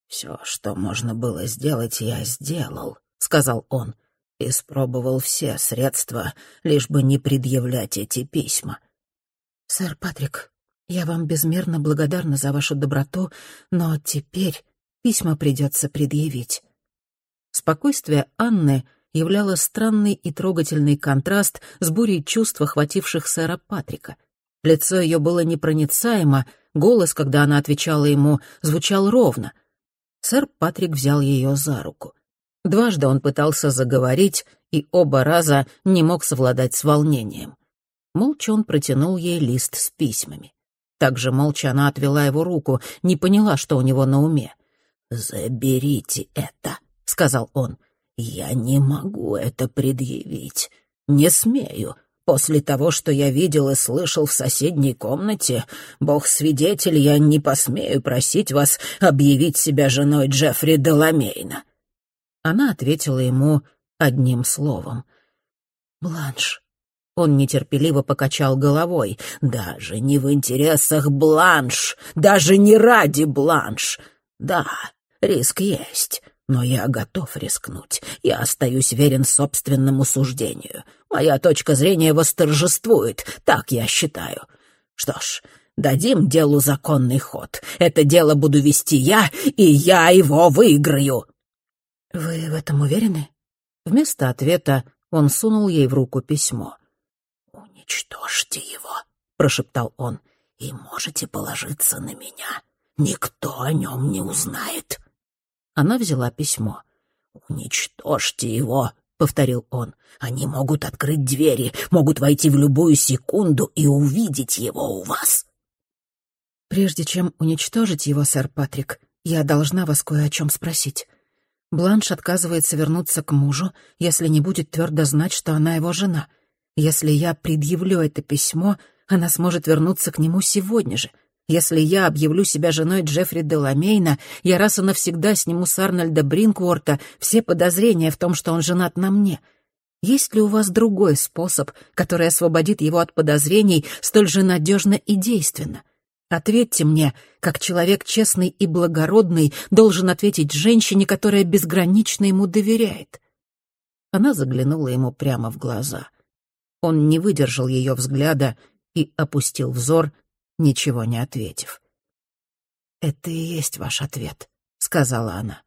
«Все, что можно было сделать, я сделал», — сказал он. Испробовал все средства, лишь бы не предъявлять эти письма. «Сэр Патрик, я вам безмерно благодарна за вашу доброту, но теперь письма придется предъявить». Спокойствие Анны являло странный и трогательный контраст с бурей чувств, охвативших сэра Патрика. Лицо ее было непроницаемо, голос, когда она отвечала ему, звучал ровно. Сэр Патрик взял ее за руку. Дважды он пытался заговорить, и оба раза не мог совладать с волнением. Молча он протянул ей лист с письмами. Также молча она отвела его руку, не поняла, что у него на уме. «Заберите это», — сказал он. «Я не могу это предъявить. Не смею. После того, что я видел и слышал в соседней комнате, бог-свидетель, я не посмею просить вас объявить себя женой Джеффри Деламейна». Она ответила ему одним словом. «Бланш». Он нетерпеливо покачал головой. «Даже не в интересах Бланш, даже не ради Бланш. Да, риск есть, но я готов рискнуть. Я остаюсь верен собственному суждению. Моя точка зрения восторжествует, так я считаю. Что ж, дадим делу законный ход. Это дело буду вести я, и я его выиграю». «Вы в этом уверены?» Вместо ответа он сунул ей в руку письмо. «Уничтожьте его», — прошептал он, — «и можете положиться на меня. Никто о нем не узнает». Она взяла письмо. «Уничтожьте его», — повторил он. «Они могут открыть двери, могут войти в любую секунду и увидеть его у вас». «Прежде чем уничтожить его, сэр Патрик, я должна вас кое о чем спросить. Бланш отказывается вернуться к мужу, если не будет твердо знать, что она его жена. Если я предъявлю это письмо, она сможет вернуться к нему сегодня же. Если я объявлю себя женой Джеффри Деламейна, я раз и навсегда сниму с Арнольда Бринкворта все подозрения в том, что он женат на мне. Есть ли у вас другой способ, который освободит его от подозрений столь же надежно и действенно? Ответьте мне, как человек честный и благородный должен ответить женщине, которая безгранично ему доверяет. Она заглянула ему прямо в глаза. Он не выдержал ее взгляда и опустил взор, ничего не ответив. «Это и есть ваш ответ», — сказала она.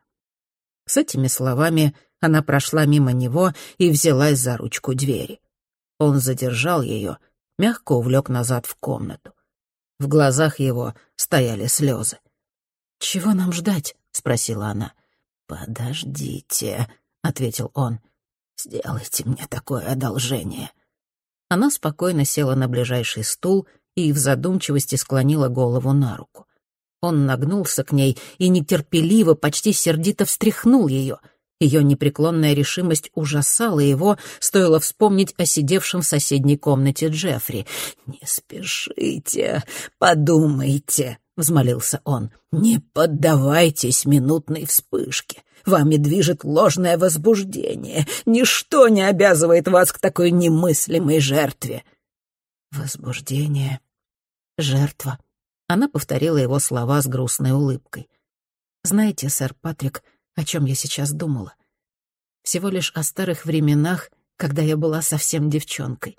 С этими словами она прошла мимо него и взялась за ручку двери. Он задержал ее, мягко увлек назад в комнату. В глазах его стояли слезы. «Чего нам ждать?» — спросила она. «Подождите», — ответил он. «Сделайте мне такое одолжение». Она спокойно села на ближайший стул и в задумчивости склонила голову на руку. Он нагнулся к ней и нетерпеливо, почти сердито встряхнул ее — ее непреклонная решимость ужасала его, стоило вспомнить о сидевшем в соседней комнате Джеффри. «Не спешите, подумайте», — взмолился он. «Не поддавайтесь минутной вспышке. Вами движет ложное возбуждение. Ничто не обязывает вас к такой немыслимой жертве». «Возбуждение, жертва», — она повторила его слова с грустной улыбкой. «Знаете, сэр Патрик, — о чем я сейчас думала. Всего лишь о старых временах, когда я была совсем девчонкой.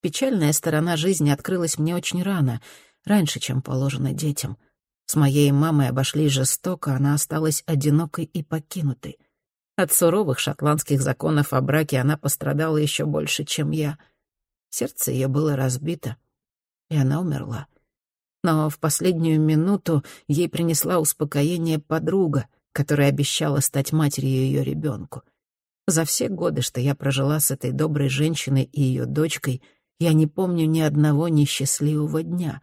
Печальная сторона жизни открылась мне очень рано, раньше, чем положено детям. С моей мамой обошлись жестоко, она осталась одинокой и покинутой. От суровых шотландских законов о браке она пострадала еще больше, чем я. Сердце ее было разбито, и она умерла. Но в последнюю минуту ей принесла успокоение подруга — которая обещала стать матерью ее ребенку. За все годы, что я прожила с этой доброй женщиной и ее дочкой, я не помню ни одного несчастливого дня,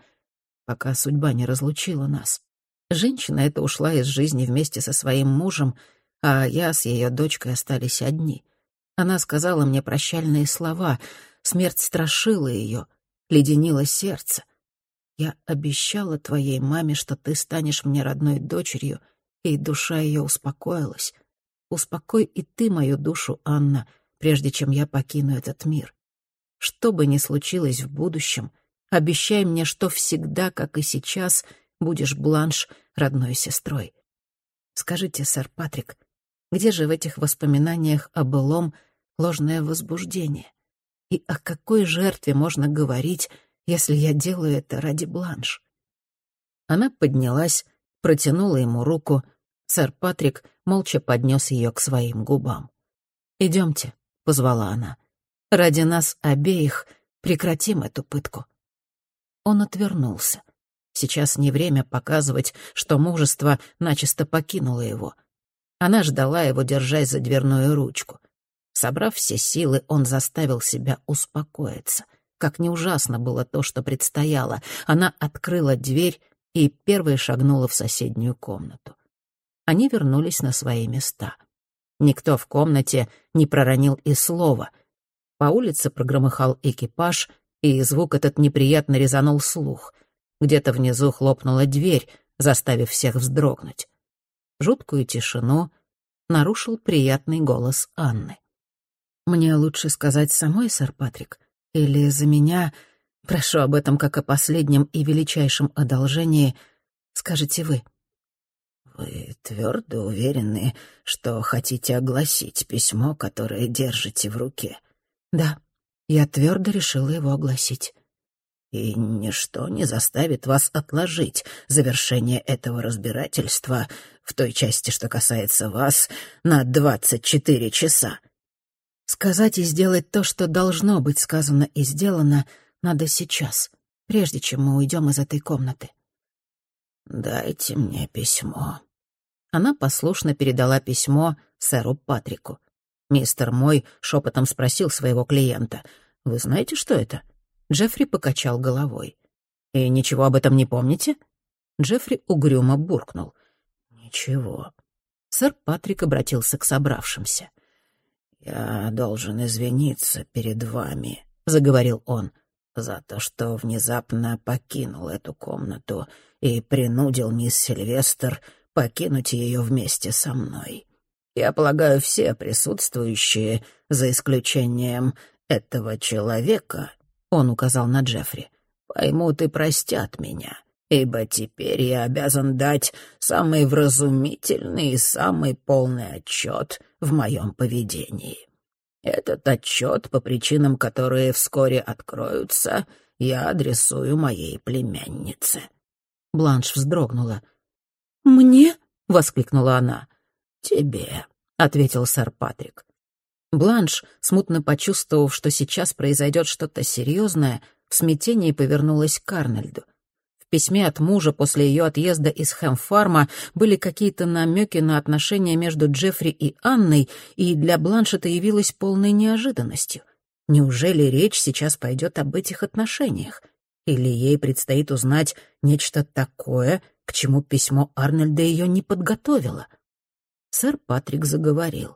пока судьба не разлучила нас. Женщина эта ушла из жизни вместе со своим мужем, а я с ее дочкой остались одни. Она сказала мне прощальные слова, смерть страшила ее, леденила сердце. Я обещала твоей маме, что ты станешь мне родной дочерью — и душа ее успокоилась. Успокой и ты мою душу, Анна, прежде чем я покину этот мир. Что бы ни случилось в будущем, обещай мне, что всегда, как и сейчас, будешь Бланш родной сестрой. Скажите, сэр Патрик, где же в этих воспоминаниях о былом ложное возбуждение. И о какой жертве можно говорить, если я делаю это ради бланш? Она поднялась, протянула ему руку. Сэр Патрик молча поднес ее к своим губам. «Идемте», — позвала она. «Ради нас обеих прекратим эту пытку». Он отвернулся. Сейчас не время показывать, что мужество начисто покинуло его. Она ждала его, держась за дверную ручку. Собрав все силы, он заставил себя успокоиться. Как не ужасно было то, что предстояло. Она открыла дверь и первой шагнула в соседнюю комнату. Они вернулись на свои места. Никто в комнате не проронил и слова. По улице прогромыхал экипаж, и звук этот неприятно резанул слух. Где-то внизу хлопнула дверь, заставив всех вздрогнуть. Жуткую тишину нарушил приятный голос Анны. «Мне лучше сказать самой, сэр Патрик, или за меня, прошу об этом как о последнем и величайшем одолжении, скажете вы». «Вы твердо уверены, что хотите огласить письмо, которое держите в руке?» «Да, я твердо решила его огласить» и ничто не заставит вас отложить завершение этого разбирательства в той части, что касается вас, на двадцать четыре часа. Сказать и сделать то, что должно быть сказано и сделано, надо сейчас, прежде чем мы уйдем из этой комнаты. «Дайте мне письмо». Она послушно передала письмо сэру Патрику. Мистер Мой шепотом спросил своего клиента, «Вы знаете, что это?» Джеффри покачал головой. «И ничего об этом не помните?» Джеффри угрюмо буркнул. «Ничего». Сэр Патрик обратился к собравшимся. «Я должен извиниться перед вами», — заговорил он, «за то, что внезапно покинул эту комнату и принудил мисс Сильвестр покинуть ее вместе со мной. Я полагаю, все присутствующие, за исключением этого человека, он указал на Джеффри. «Поймут и простят меня, ибо теперь я обязан дать самый вразумительный и самый полный отчет в моем поведении. Этот отчет, по причинам, которые вскоре откроются, я адресую моей племяннице». Бланш вздрогнула. «Мне?» — воскликнула она. «Тебе», — ответил сэр Патрик. Бланш, смутно почувствовав, что сейчас произойдет что-то серьезное, в смятении повернулась к Арнольду. Письме от мужа после ее отъезда из Хэмфарма были какие-то намеки на отношения между Джеффри и Анной, и для Бланш это явилось полной неожиданностью. Неужели речь сейчас пойдет об этих отношениях? Или ей предстоит узнать нечто такое, к чему письмо Арнольда ее не подготовило? Сэр Патрик заговорил.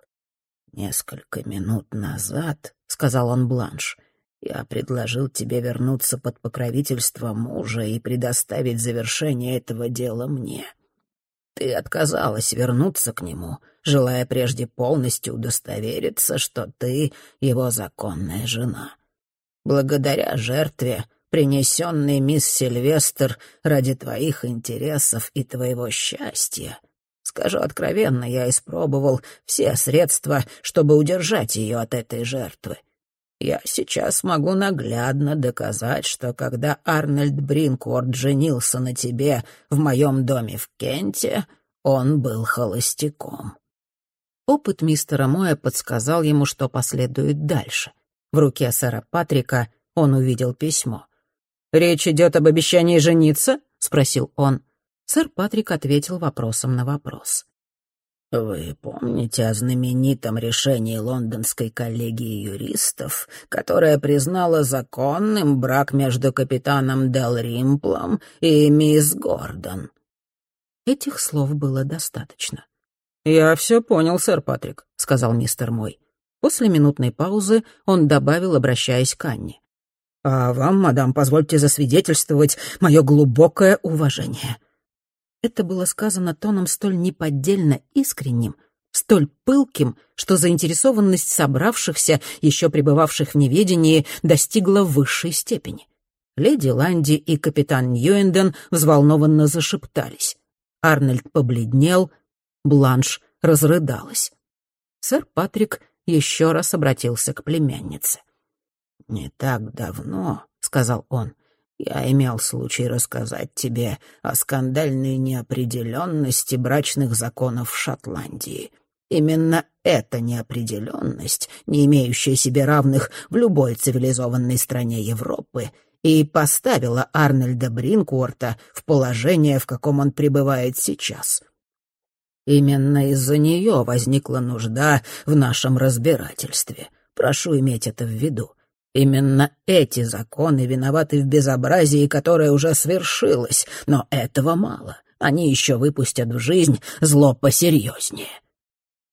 «Несколько минут назад», — сказал он Бланш, — «я предложил тебе вернуться под покровительство мужа и предоставить завершение этого дела мне. Ты отказалась вернуться к нему, желая прежде полностью удостовериться, что ты его законная жена. Благодаря жертве, принесенной мисс Сильвестр ради твоих интересов и твоего счастья, Скажу откровенно, я испробовал все средства, чтобы удержать ее от этой жертвы. Я сейчас могу наглядно доказать, что когда Арнольд Бринкворд женился на тебе в моем доме в Кенте, он был холостяком. Опыт мистера Моя подсказал ему, что последует дальше. В руке сэра Патрика он увидел письмо. «Речь идет об обещании жениться?» — спросил он. Сэр Патрик ответил вопросом на вопрос. «Вы помните о знаменитом решении лондонской коллегии юристов, которая признала законным брак между капитаном Дел Римплом и мисс Гордон?» Этих слов было достаточно. «Я все понял, сэр Патрик», — сказал мистер Мой. После минутной паузы он добавил, обращаясь к Анне. «А вам, мадам, позвольте засвидетельствовать мое глубокое уважение. Это было сказано тоном столь неподдельно искренним, столь пылким, что заинтересованность собравшихся, еще пребывавших в неведении, достигла высшей степени. Леди Ланди и капитан Ньюэнден взволнованно зашептались. Арнольд побледнел, Бланш разрыдалась. Сэр Патрик еще раз обратился к племяннице. «Не так давно», — сказал он, — «я имел случай рассказать тебе о скандальной неопределенности брачных законов в Шотландии. Именно эта неопределенность, не имеющая себе равных в любой цивилизованной стране Европы, и поставила Арнольда Бринкуорта в положение, в каком он пребывает сейчас. Именно из-за нее возникла нужда в нашем разбирательстве. Прошу иметь это в виду. Именно эти законы виноваты в безобразии, которое уже свершилось, но этого мало. Они еще выпустят в жизнь зло посерьезнее.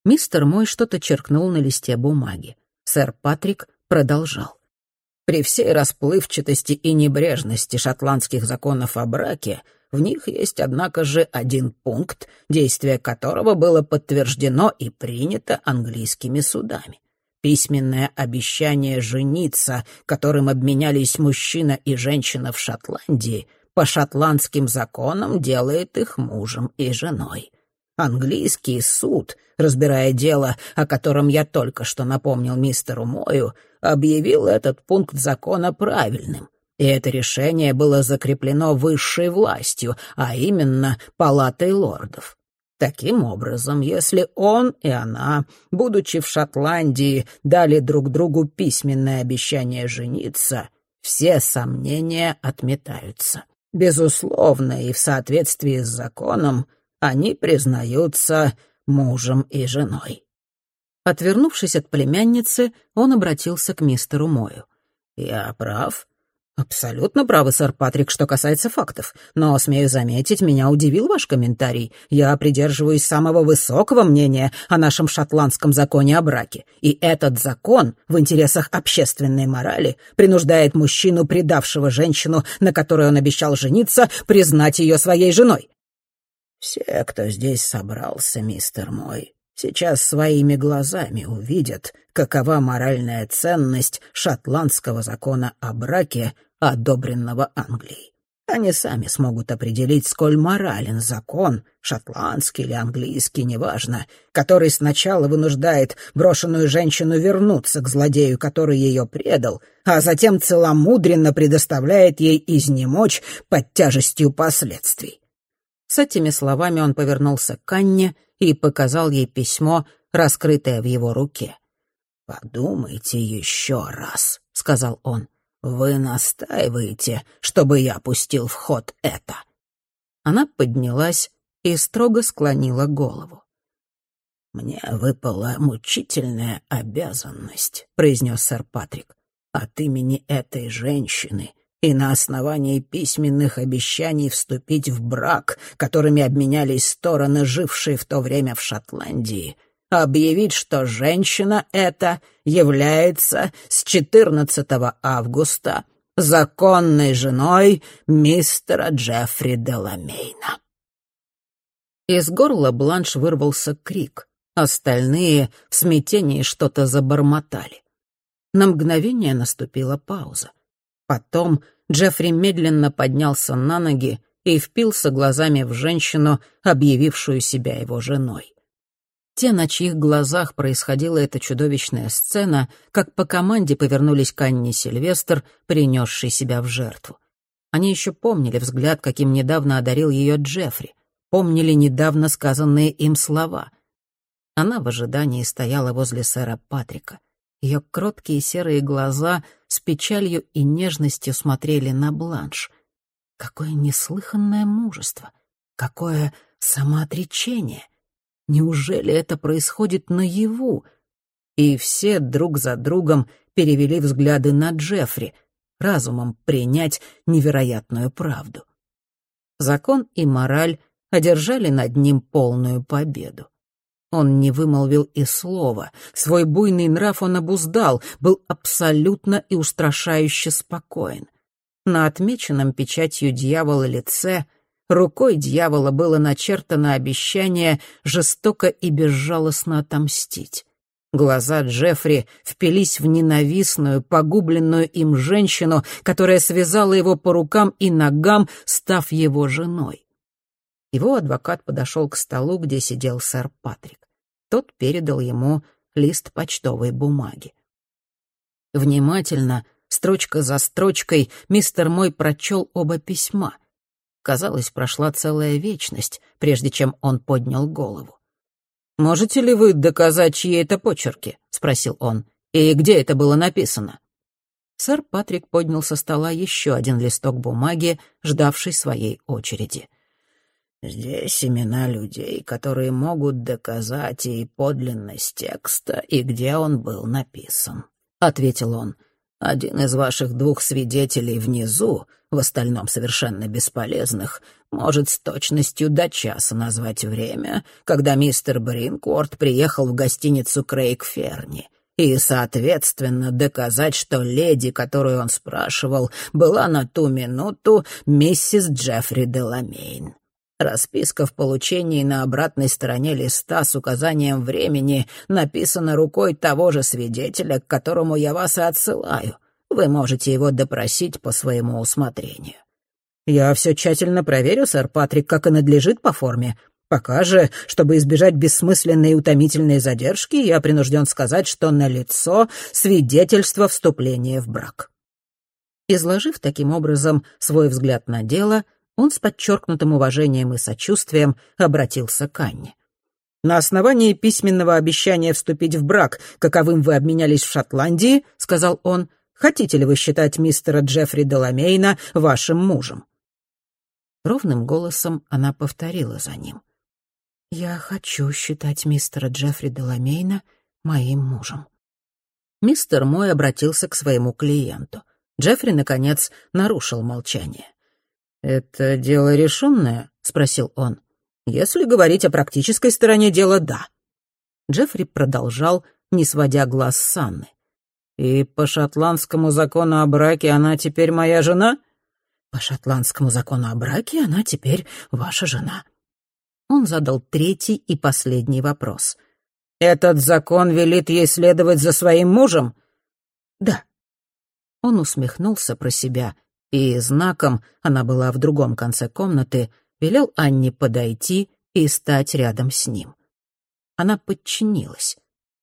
Мистер Мой что-то черкнул на листе бумаги. Сэр Патрик продолжал. При всей расплывчатости и небрежности шотландских законов о браке в них есть, однако же, один пункт, действие которого было подтверждено и принято английскими судами. Письменное обещание жениться, которым обменялись мужчина и женщина в Шотландии, по шотландским законам делает их мужем и женой. Английский суд, разбирая дело, о котором я только что напомнил мистеру Мою, объявил этот пункт закона правильным, и это решение было закреплено высшей властью, а именно Палатой лордов. Таким образом, если он и она, будучи в Шотландии, дали друг другу письменное обещание жениться, все сомнения отметаются. Безусловно, и в соответствии с законом, они признаются мужем и женой. Отвернувшись от племянницы, он обратился к мистеру Мою. «Я прав?» «Абсолютно правы, сэр Патрик, что касается фактов. Но, смею заметить, меня удивил ваш комментарий. Я придерживаюсь самого высокого мнения о нашем шотландском законе о браке. И этот закон, в интересах общественной морали, принуждает мужчину, предавшего женщину, на которой он обещал жениться, признать ее своей женой. Все, кто здесь собрался, мистер мой, сейчас своими глазами увидят, какова моральная ценность шотландского закона о браке, одобренного Англией. Они сами смогут определить, сколь морален закон, шотландский или английский, неважно, который сначала вынуждает брошенную женщину вернуться к злодею, который ее предал, а затем целомудренно предоставляет ей изнемочь под тяжестью последствий. С этими словами он повернулся к Анне и показал ей письмо, раскрытое в его руке. «Подумайте еще раз», — сказал он. «Вы настаиваете, чтобы я пустил в ход это?» Она поднялась и строго склонила голову. «Мне выпала мучительная обязанность», — произнес сэр Патрик, «от имени этой женщины и на основании письменных обещаний вступить в брак, которыми обменялись стороны, жившие в то время в Шотландии, объявить, что женщина эта является с 14 августа законной женой мистера Джеффри Деламейна. Из горла Бланш вырвался крик. Остальные в смятении что-то забормотали. На мгновение наступила пауза. Потом Джеффри медленно поднялся на ноги и впился глазами в женщину, объявившую себя его женой. Те, на чьих глазах происходила эта чудовищная сцена, как по команде повернулись к Анне Сильвестр, принесшей себя в жертву. Они еще помнили взгляд, каким недавно одарил ее Джеффри, помнили недавно сказанные им слова. Она в ожидании стояла возле сэра Патрика — ее кроткие серые глаза с печалью и нежностью смотрели на Бланш. Какое неслыханное мужество! Какое самоотречение! Неужели это происходит наяву? И все друг за другом перевели взгляды на Джеффри, разумом принять невероятную правду. Закон и мораль одержали над ним полную победу. Он не вымолвил и слова. Свой буйный нрав он обуздал, был абсолютно и устрашающе спокоен. На отмеченном печатью дьявола лице рукой дьявола было начертано обещание жестоко и безжалостно отомстить. Глаза Джеффри впились в ненавистную, погубленную им женщину, которая связала его по рукам и ногам, став его женой. Его адвокат подошел к столу, где сидел сэр Патрик. Тот передал ему лист почтовой бумаги. Внимательно, строчка за строчкой, мистер Мой прочел оба письма. Казалось, прошла целая вечность, прежде чем он поднял голову. «Можете ли вы доказать, чьи это почерки?» — спросил он. «И где это было написано?» Сэр Патрик поднял со стола еще один листок бумаги, ждавший своей очереди. «Здесь имена людей, которые могут доказать и подлинность текста, и где он был написан», — ответил он. «Один из ваших двух свидетелей внизу, в остальном совершенно бесполезных, может с точностью до часа назвать время, когда мистер Бринкорт приехал в гостиницу Крейг Ферни» и, соответственно, доказать, что леди, которую он спрашивал, была на ту минуту миссис Джеффри Деламейн. Расписка в получении на обратной стороне листа с указанием времени написана рукой того же свидетеля, к которому я вас и отсылаю. Вы можете его допросить по своему усмотрению. «Я все тщательно проверю, сэр Патрик, как и надлежит по форме. Пока же, чтобы избежать бессмысленной и утомительной задержки, я принужден сказать, что налицо свидетельство вступления в брак». Изложив таким образом свой взгляд на дело, он с подчеркнутым уважением и сочувствием обратился к Анне. «На основании письменного обещания вступить в брак, каковым вы обменялись в Шотландии, — сказал он, — хотите ли вы считать мистера Джеффри Деламейна вашим мужем?» Ровным голосом она повторила за ним. «Я хочу считать мистера Джеффри Деламейна моим мужем». Мистер Мой обратился к своему клиенту. Джеффри, наконец, нарушил молчание. «Это дело решенное?» — спросил он. «Если говорить о практической стороне дела, да». Джеффри продолжал, не сводя глаз с Анны. «И по шотландскому закону о браке она теперь моя жена?» «По шотландскому закону о браке она теперь ваша жена». Он задал третий и последний вопрос. «Этот закон велит ей следовать за своим мужем?» «Да». Он усмехнулся про себя и знаком, она была в другом конце комнаты, велел Анне подойти и стать рядом с ним. Она подчинилась.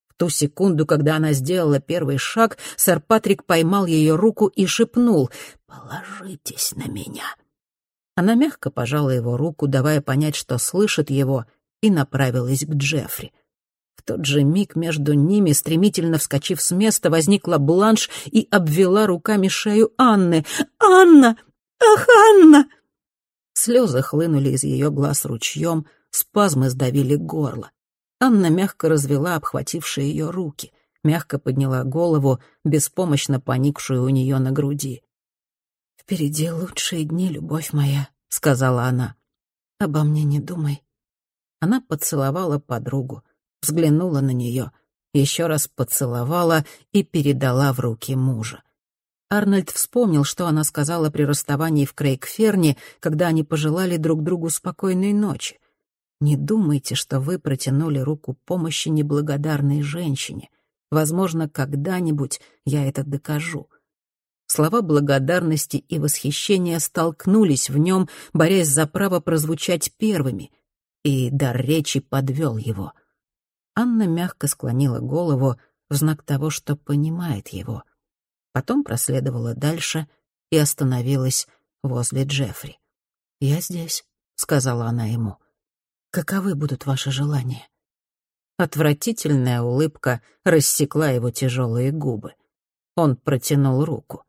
В ту секунду, когда она сделала первый шаг, сэр Патрик поймал ее руку и шепнул «Положитесь на меня». Она мягко пожала его руку, давая понять, что слышит его, и направилась к Джеффри — тот же миг между ними, стремительно вскочив с места, возникла Бланш и обвела руками шею Анны. «Анна! Ах, Анна!» Слезы хлынули из ее глаз ручьем, спазмы сдавили горло. Анна мягко развела обхватившие ее руки, мягко подняла голову, беспомощно поникшую у нее на груди. «Впереди лучшие дни, любовь моя», — сказала она. «Обо мне не думай». Она поцеловала подругу, взглянула на нее, еще раз поцеловала и передала в руки мужа. Арнольд вспомнил, что она сказала при расставании в Крейгферне, когда они пожелали друг другу спокойной ночи. «Не думайте, что вы протянули руку помощи неблагодарной женщине. Возможно, когда-нибудь я это докажу». Слова благодарности и восхищения столкнулись в нем, борясь за право прозвучать первыми, и дар речи подвел его — Анна мягко склонила голову в знак того, что понимает его. Потом проследовала дальше и остановилась возле Джеффри. «Я здесь», — сказала она ему. «Каковы будут ваши желания?» Отвратительная улыбка рассекла его тяжелые губы. Он протянул руку.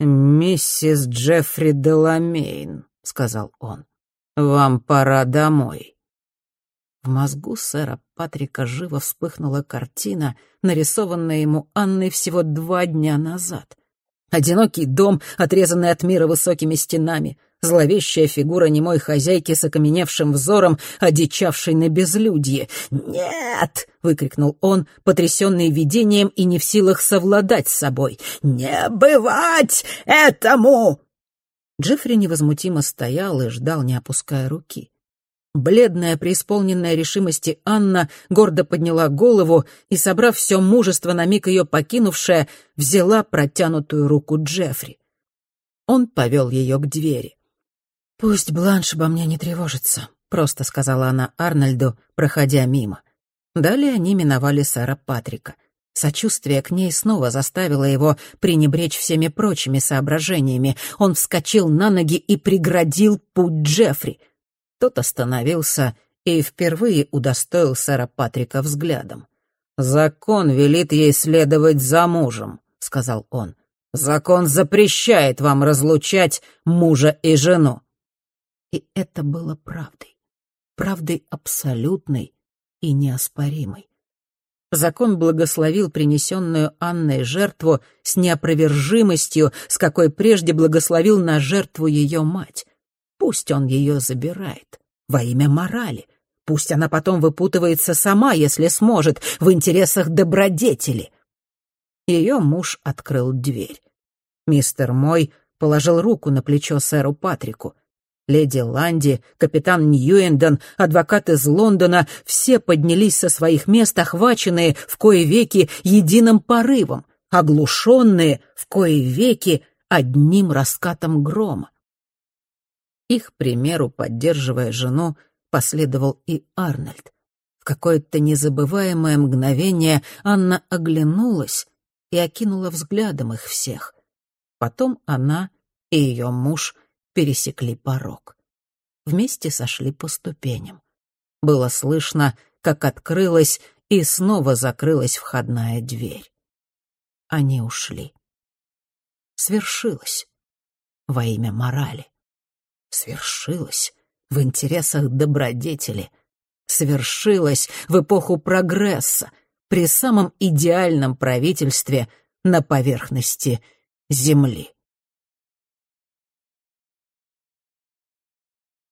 «Миссис Джеффри Деламейн», — сказал он, — «вам пора домой». В мозгу сэра Патрика живо вспыхнула картина, нарисованная ему Анной всего два дня назад. Одинокий дом, отрезанный от мира высокими стенами, зловещая фигура немой хозяйки с окаменевшим взором, одичавшей на безлюдье. «Нет!» — выкрикнул он, потрясенный видением и не в силах совладать с собой. «Не бывать этому!» Джеффри невозмутимо стоял и ждал, не опуская руки. Бледная, преисполненная решимости Анна гордо подняла голову и, собрав все мужество на миг ее покинувшее, взяла протянутую руку Джеффри. Он повел ее к двери. «Пусть Бланш обо мне не тревожится», — просто сказала она Арнольду, проходя мимо. Далее они миновали сэра Патрика. Сочувствие к ней снова заставило его пренебречь всеми прочими соображениями. Он вскочил на ноги и преградил путь Джеффри. Тот остановился и впервые удостоил сэра Патрика взглядом. «Закон велит ей следовать за мужем», — сказал он. «Закон запрещает вам разлучать мужа и жену». И это было правдой. Правдой абсолютной и неоспоримой. Закон благословил принесенную Анной жертву с неопровержимостью, с какой прежде благословил на жертву ее мать. Пусть он ее забирает во имя морали. Пусть она потом выпутывается сама, если сможет, в интересах добродетели. Ее муж открыл дверь. Мистер Мой положил руку на плечо сэру Патрику. Леди Ланди, капитан Ньюэндон, адвокат из Лондона — все поднялись со своих мест, охваченные в кои веки единым порывом, оглушенные в кои веки одним раскатом грома. Их примеру, поддерживая жену, последовал и Арнольд. В какое-то незабываемое мгновение Анна оглянулась и окинула взглядом их всех. Потом она и ее муж — пересекли порог. Вместе сошли по ступеням. Было слышно, как открылась и снова закрылась входная дверь. Они ушли. Свершилось во имя морали. Свершилось в интересах добродетели. Свершилось в эпоху прогресса, при самом идеальном правительстве на поверхности Земли.